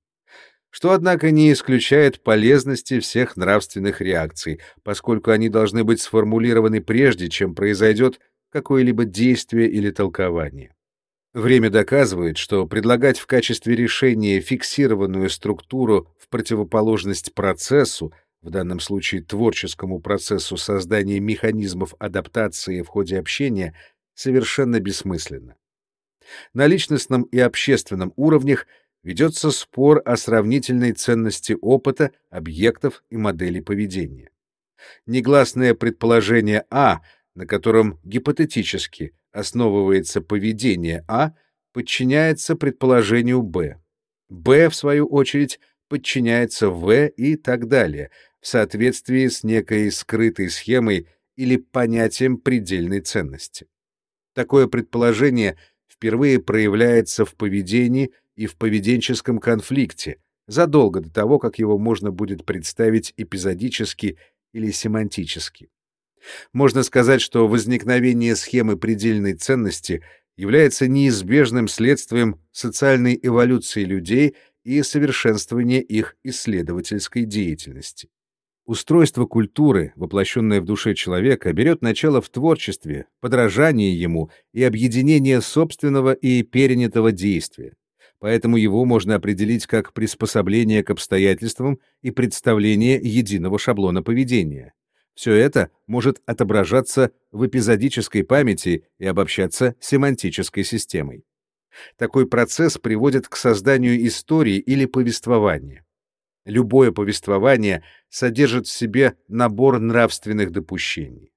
Что, однако, не исключает полезности всех нравственных реакций, поскольку они должны быть сформулированы прежде, чем произойдет какое-либо действие или толкование. Время доказывает, что предлагать в качестве решения фиксированную структуру в противоположность процессу, в данном случае творческому процессу создания механизмов адаптации в ходе общения, совершенно бессмысленно. На личностном и общественном уровнях ведется спор о сравнительной ценности опыта, объектов и моделей поведения. Негласное предположение А, на котором гипотетически основывается поведение А, подчиняется предположению Б. Б, в свою очередь, подчиняется В и так далее, в соответствии с некой скрытой схемой или понятием предельной ценности. Такое предположение впервые проявляется в поведении и в поведенческом конфликте, задолго до того, как его можно будет представить эпизодически или семантически. Можно сказать, что возникновение схемы предельной ценности является неизбежным следствием социальной эволюции людей и совершенствования их исследовательской деятельности. Устройство культуры, воплощенное в душе человека, берет начало в творчестве, подражании ему и объединении собственного и перенятого действия. Поэтому его можно определить как приспособление к обстоятельствам и представление единого шаблона поведения. Все это может отображаться в эпизодической памяти и обобщаться семантической системой. Такой процесс приводит к созданию истории или повествования. Любое повествование содержит в себе набор нравственных допущений.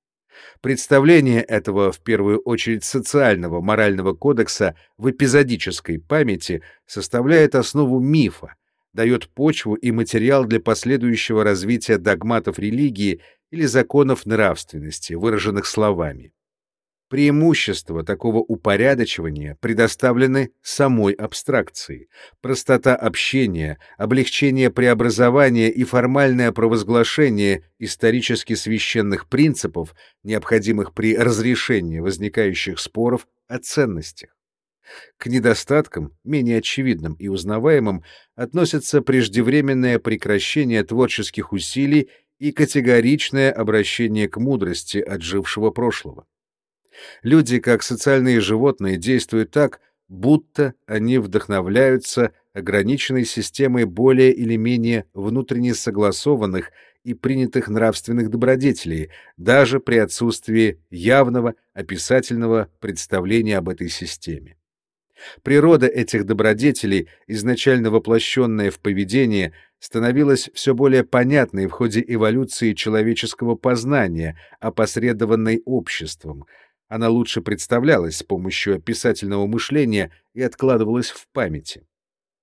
Представление этого, в первую очередь социального морального кодекса, в эпизодической памяти составляет основу мифа, дает почву и материал для последующего развития догматов религии или законов нравственности, выраженных словами. Преимущества такого упорядочивания предоставлены самой абстракции. Простота общения, облегчение преобразования и формальное провозглашение исторически священных принципов, необходимых при разрешении возникающих споров о ценностях. К недостаткам, менее очевидным и узнаваемым, относятся преждевременное прекращение творческих усилий и категоричное обращение к мудрости отжившего прошлого. Люди, как социальные животные, действуют так, будто они вдохновляются ограниченной системой более или менее внутренне согласованных и принятых нравственных добродетелей, даже при отсутствии явного описательного представления об этой системе. Природа этих добродетелей, изначально воплощенная в поведении, становилась все более понятной в ходе эволюции человеческого познания, опосредованной обществом. Она лучше представлялась с помощью описательного мышления и откладывалась в памяти.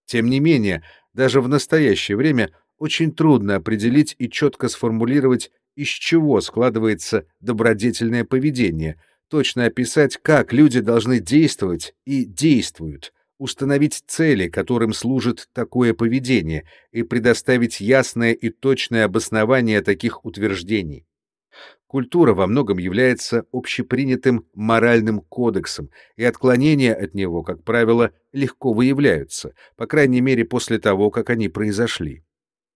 Тем не менее, даже в настоящее время очень трудно определить и четко сформулировать, из чего складывается добродетельное поведение — точно описать, как люди должны действовать и действуют, установить цели, которым служит такое поведение, и предоставить ясное и точное обоснование таких утверждений. Культура во многом является общепринятым моральным кодексом, и отклонения от него, как правило, легко выявляются, по крайней мере после того, как они произошли.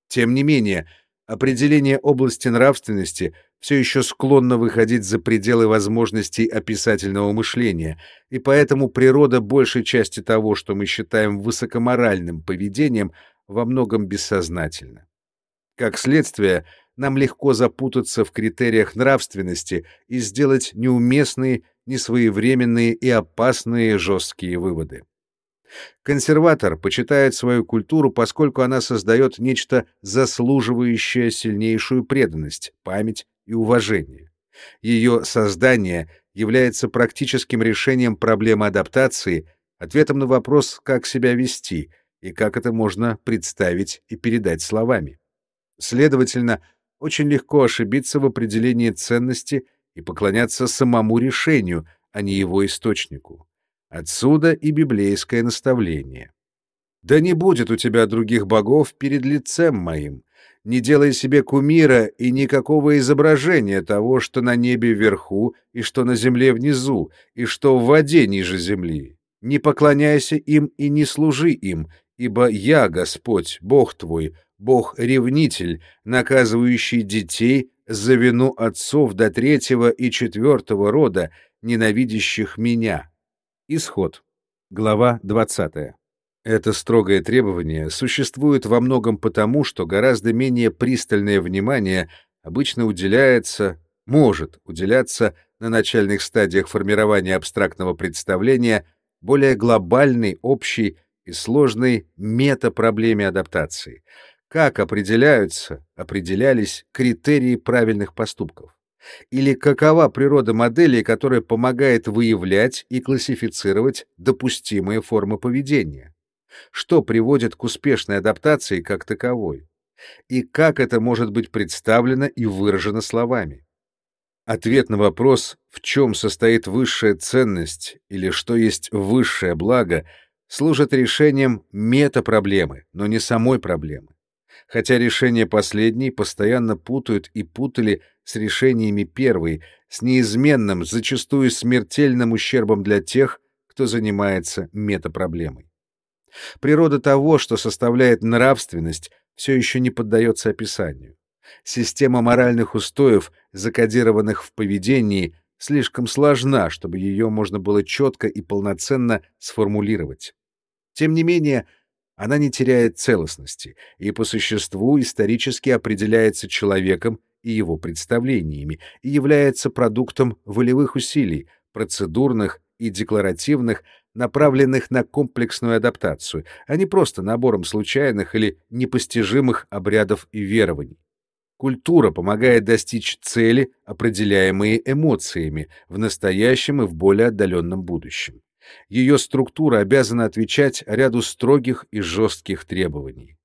Тем не менее, определение области нравственности все еще склонна выходить за пределы возможностей описательного мышления, и поэтому природа большей части того, что мы считаем высокоморальным поведением, во многом бессознательна. Как следствие, нам легко запутаться в критериях нравственности и сделать неуместные, несвоевременные и опасные жесткие выводы. Консерватор почитает свою культуру, поскольку она создает нечто заслуживающее сильнейшую преданность, память и уважение. Ее создание является практическим решением проблемы адаптации, ответом на вопрос, как себя вести и как это можно представить и передать словами. Следовательно, очень легко ошибиться в определении ценности и поклоняться самому решению, а не его источнику. Отсюда и библейское наставление. «Да не будет у тебя других богов перед лицем моим, не делай себе кумира и никакого изображения того, что на небе вверху и что на земле внизу, и что в воде ниже земли. Не поклоняйся им и не служи им, ибо я, Господь, Бог твой, Бог-ревнитель, наказывающий детей за вину отцов до третьего и четвертого рода, ненавидящих меня». Исход. Глава двадцатая. Это строгое требование существует во многом потому, что гораздо менее пристальное внимание обычно уделяется, может уделяться на начальных стадиях формирования абстрактного представления более глобальной, общей и сложной метапроблеме адаптации. Как определяются, определялись критерии правильных поступков? Или какова природа модели, которая помогает выявлять и классифицировать допустимые формы поведения? что приводит к успешной адаптации как таковой, и как это может быть представлено и выражено словами. Ответ на вопрос, в чем состоит высшая ценность или что есть высшее благо, служит решением метапроблемы, но не самой проблемы. Хотя решения последней постоянно путают и путали с решениями первой, с неизменным, зачастую смертельным ущербом для тех, кто занимается метапроблемой. Природа того, что составляет нравственность, все еще не поддается описанию. Система моральных устоев, закодированных в поведении, слишком сложна, чтобы ее можно было четко и полноценно сформулировать. Тем не менее, она не теряет целостности и по существу исторически определяется человеком и его представлениями и является продуктом волевых усилий, процедурных и декларативных, направленных на комплексную адаптацию, а не просто набором случайных или непостижимых обрядов и верований. Культура помогает достичь цели, определяемые эмоциями, в настоящем и в более отдаленном будущем. Ее структура обязана отвечать ряду строгих и жестких требований.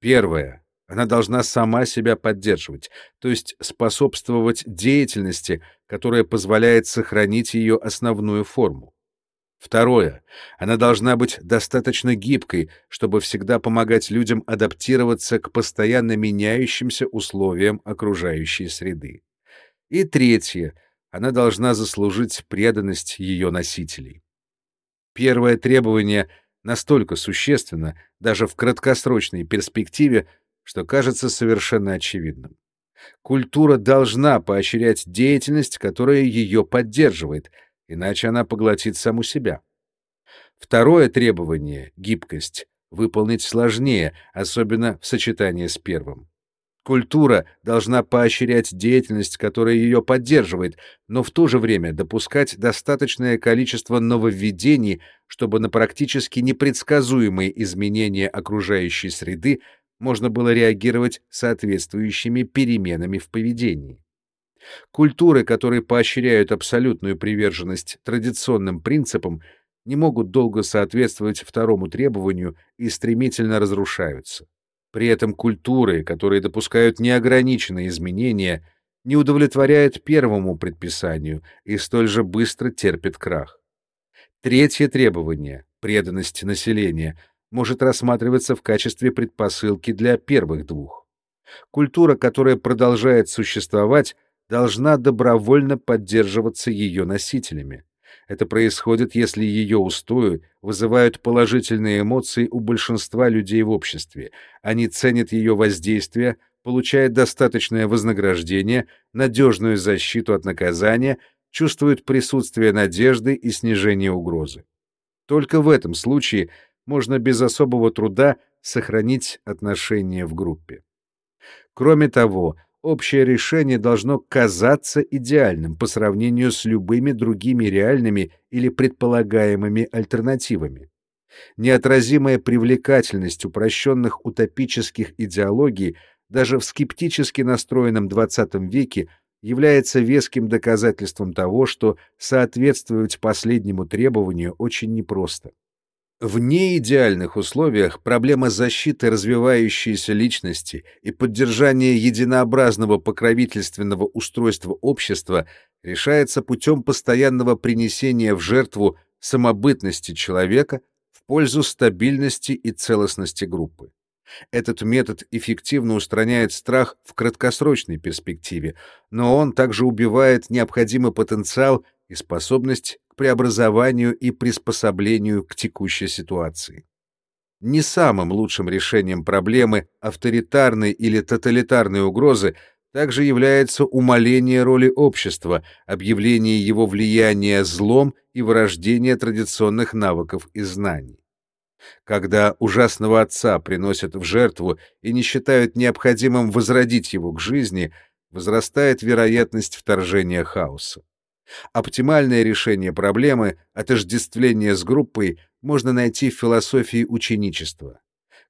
Первое. Она должна сама себя поддерживать, то есть способствовать деятельности, которая позволяет сохранить ее основную форму. Второе. Она должна быть достаточно гибкой, чтобы всегда помогать людям адаптироваться к постоянно меняющимся условиям окружающей среды. И третье. Она должна заслужить преданность ее носителей. Первое требование настолько существенно, даже в краткосрочной перспективе, что кажется совершенно очевидным. Культура должна поощрять деятельность, которая ее поддерживает, иначе она поглотит саму себя. Второе требование — гибкость — выполнить сложнее, особенно в сочетании с первым. Культура должна поощрять деятельность, которая ее поддерживает, но в то же время допускать достаточное количество нововведений, чтобы на практически непредсказуемые изменения окружающей среды можно было реагировать соответствующими переменами в поведении. Культуры, которые поощряют абсолютную приверженность традиционным принципам, не могут долго соответствовать второму требованию и стремительно разрушаются. При этом культуры, которые допускают неограниченные изменения, не удовлетворяют первому предписанию и столь же быстро терпят крах. Третье требование — преданность населения — может рассматриваться в качестве предпосылки для первых двух. Культура, которая продолжает существовать, должна добровольно поддерживаться ее носителями. Это происходит, если ее устои вызывают положительные эмоции у большинства людей в обществе. Они ценят ее воздействие, получают достаточное вознаграждение, надежную защиту от наказания, чувствуют присутствие надежды и снижение угрозы. Только в этом случае можно без особого труда сохранить отношения в группе. Кроме того, общее решение должно казаться идеальным по сравнению с любыми другими реальными или предполагаемыми альтернативами. Неотразимая привлекательность упрощенных утопических идеологий даже в скептически настроенном XX веке является веским доказательством того, что соответствовать последнему требованию очень непросто. В неидеальных условиях проблема защиты развивающейся личности и поддержания единообразного покровительственного устройства общества решается путем постоянного принесения в жертву самобытности человека в пользу стабильности и целостности группы. Этот метод эффективно устраняет страх в краткосрочной перспективе, но он также убивает необходимый потенциал и способность преобразованию и приспособлению к текущей ситуации. Не самым лучшим решением проблемы авторитарной или тоталитарной угрозы также является умаление роли общества, объявление его влияния злом и вырождение традиционных навыков и знаний. Когда ужасного отца приносят в жертву и не считают необходимым возродить его к жизни, возрастает вероятность вторжения хаоса. Оптимальное решение проблемы отождествления с группой можно найти в философии ученичества.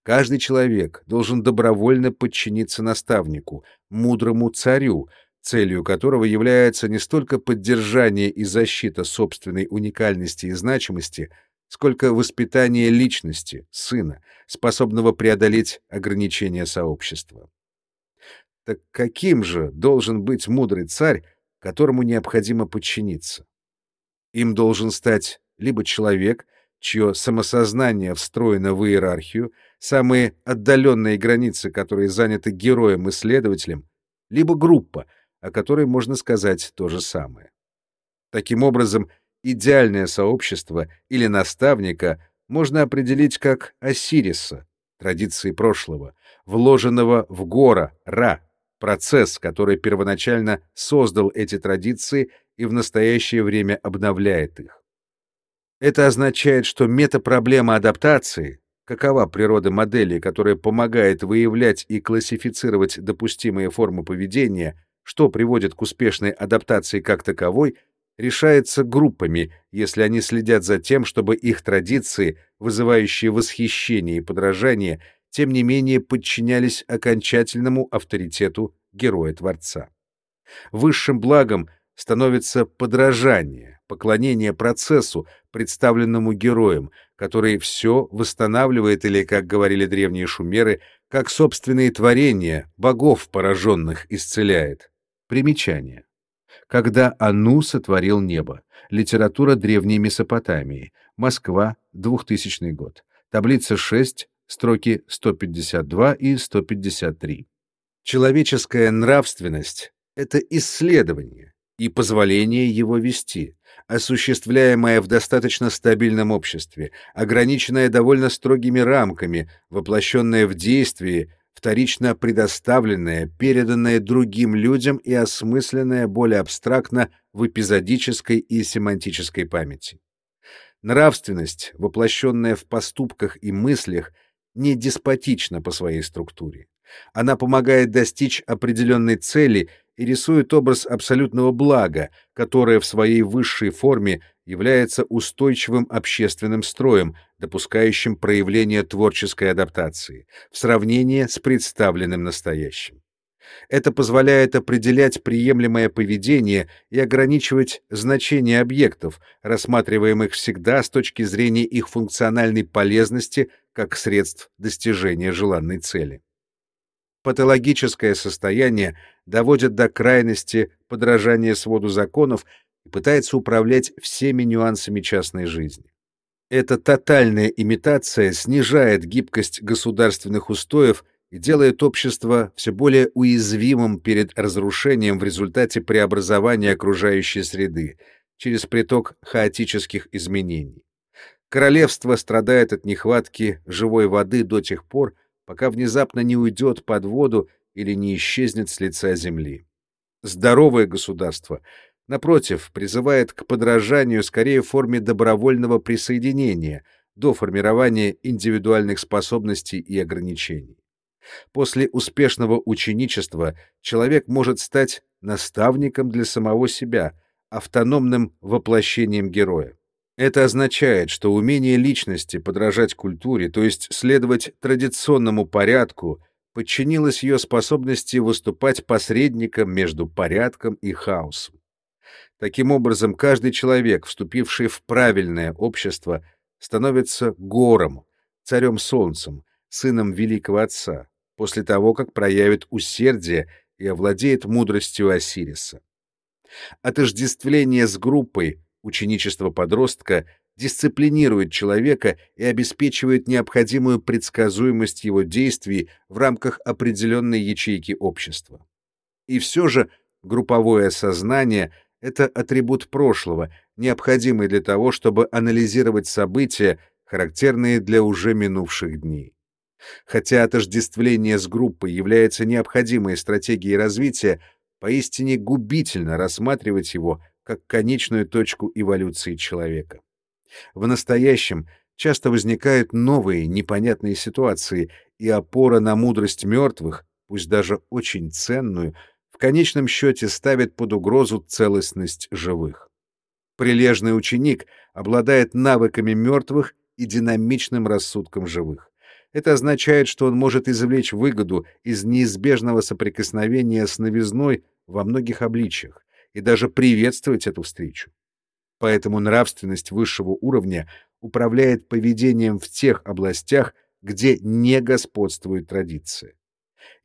Каждый человек должен добровольно подчиниться наставнику, мудрому царю, целью которого является не столько поддержание и защита собственной уникальности и значимости, сколько воспитание личности, сына, способного преодолеть ограничения сообщества. Так каким же должен быть мудрый царь, которому необходимо подчиниться. Им должен стать либо человек, чье самосознание встроено в иерархию, самые отдаленные границы которые заняты героем-исследователем, либо группа, о которой можно сказать то же самое. Таким образом, идеальное сообщество или наставника можно определить как Осириса, традиции прошлого, вложенного в гора, Ра, процесс, который первоначально создал эти традиции и в настоящее время обновляет их. Это означает, что метапроблема адаптации, какова природа модели, которая помогает выявлять и классифицировать допустимые формы поведения, что приводит к успешной адаптации как таковой, решается группами, если они следят за тем, чтобы их традиции, вызывающие восхищение и подражание, тем не менее подчинялись окончательному авторитету героя-творца. Высшим благом становится подражание, поклонение процессу, представленному героем, который все восстанавливает или, как говорили древние шумеры, как собственные творения, богов пораженных исцеляет. Примечание. Когда Ану сотворил небо. Литература древней Месопотамии. Москва, 2000 год. Таблица 6, строки 152 и 153. Человеческая нравственность — это исследование и позволение его вести, осуществляемое в достаточно стабильном обществе, ограниченное довольно строгими рамками, воплощенное в действии, вторично предоставленное, переданное другим людям и осмысленное более абстрактно в эпизодической и семантической памяти. Нравственность, воплощенная в поступках и мыслях, не деспотична по своей структуре. Она помогает достичь определенной цели и рисует образ абсолютного блага, которое в своей высшей форме является устойчивым общественным строем, допускающим проявление творческой адаптации, в сравнении с представленным настоящим. Это позволяет определять приемлемое поведение и ограничивать значение объектов, рассматриваемых всегда с точки зрения их функциональной полезности как средств достижения желанной цели патологическое состояние доводит до крайности подражания своду законов и пытается управлять всеми нюансами частной жизни. Эта тотальная имитация снижает гибкость государственных устоев и делает общество все более уязвимым перед разрушением в результате преобразования окружающей среды через приток хаотических изменений. Королевство страдает от нехватки живой воды до тех пор, пока внезапно не уйдет под воду или не исчезнет с лица земли. Здоровое государство, напротив, призывает к подражанию скорее в форме добровольного присоединения до формирования индивидуальных способностей и ограничений. После успешного ученичества человек может стать наставником для самого себя, автономным воплощением героя. Это означает, что умение личности подражать культуре, то есть следовать традиционному порядку, подчинилось ее способности выступать посредником между порядком и хаосом. Таким образом, каждый человек, вступивший в правильное общество, становится гором, царем-солнцем, сыном великого отца, после того, как проявит усердие и овладеет мудростью Осириса. Отождествление с группой Ученичество подростка дисциплинирует человека и обеспечивает необходимую предсказуемость его действий в рамках определенной ячейки общества. И все же групповое сознание — это атрибут прошлого, необходимый для того, чтобы анализировать события, характерные для уже минувших дней. Хотя отождествление с группой является необходимой стратегией развития, поистине губительно рассматривать его как конечную точку эволюции человека. В настоящем часто возникают новые непонятные ситуации, и опора на мудрость мертвых, пусть даже очень ценную, в конечном счете ставит под угрозу целостность живых. Прилежный ученик обладает навыками мертвых и динамичным рассудком живых. Это означает, что он может извлечь выгоду из неизбежного соприкосновения с новизной во многих обличиях и даже приветствовать эту встречу. Поэтому нравственность высшего уровня управляет поведением в тех областях, где не господствует традиция.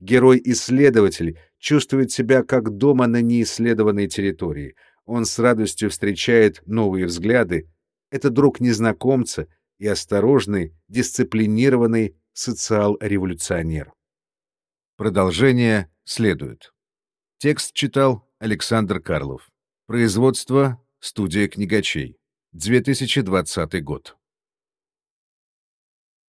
Герой-исследователь чувствует себя как дома на неисследованной территории. Он с радостью встречает новые взгляды. Это друг незнакомца и осторожный, дисциплинированный социал-революционер. Продолжение следует. Текст читал Александр Карлов. Производство «Студия книгачей». 2020 год.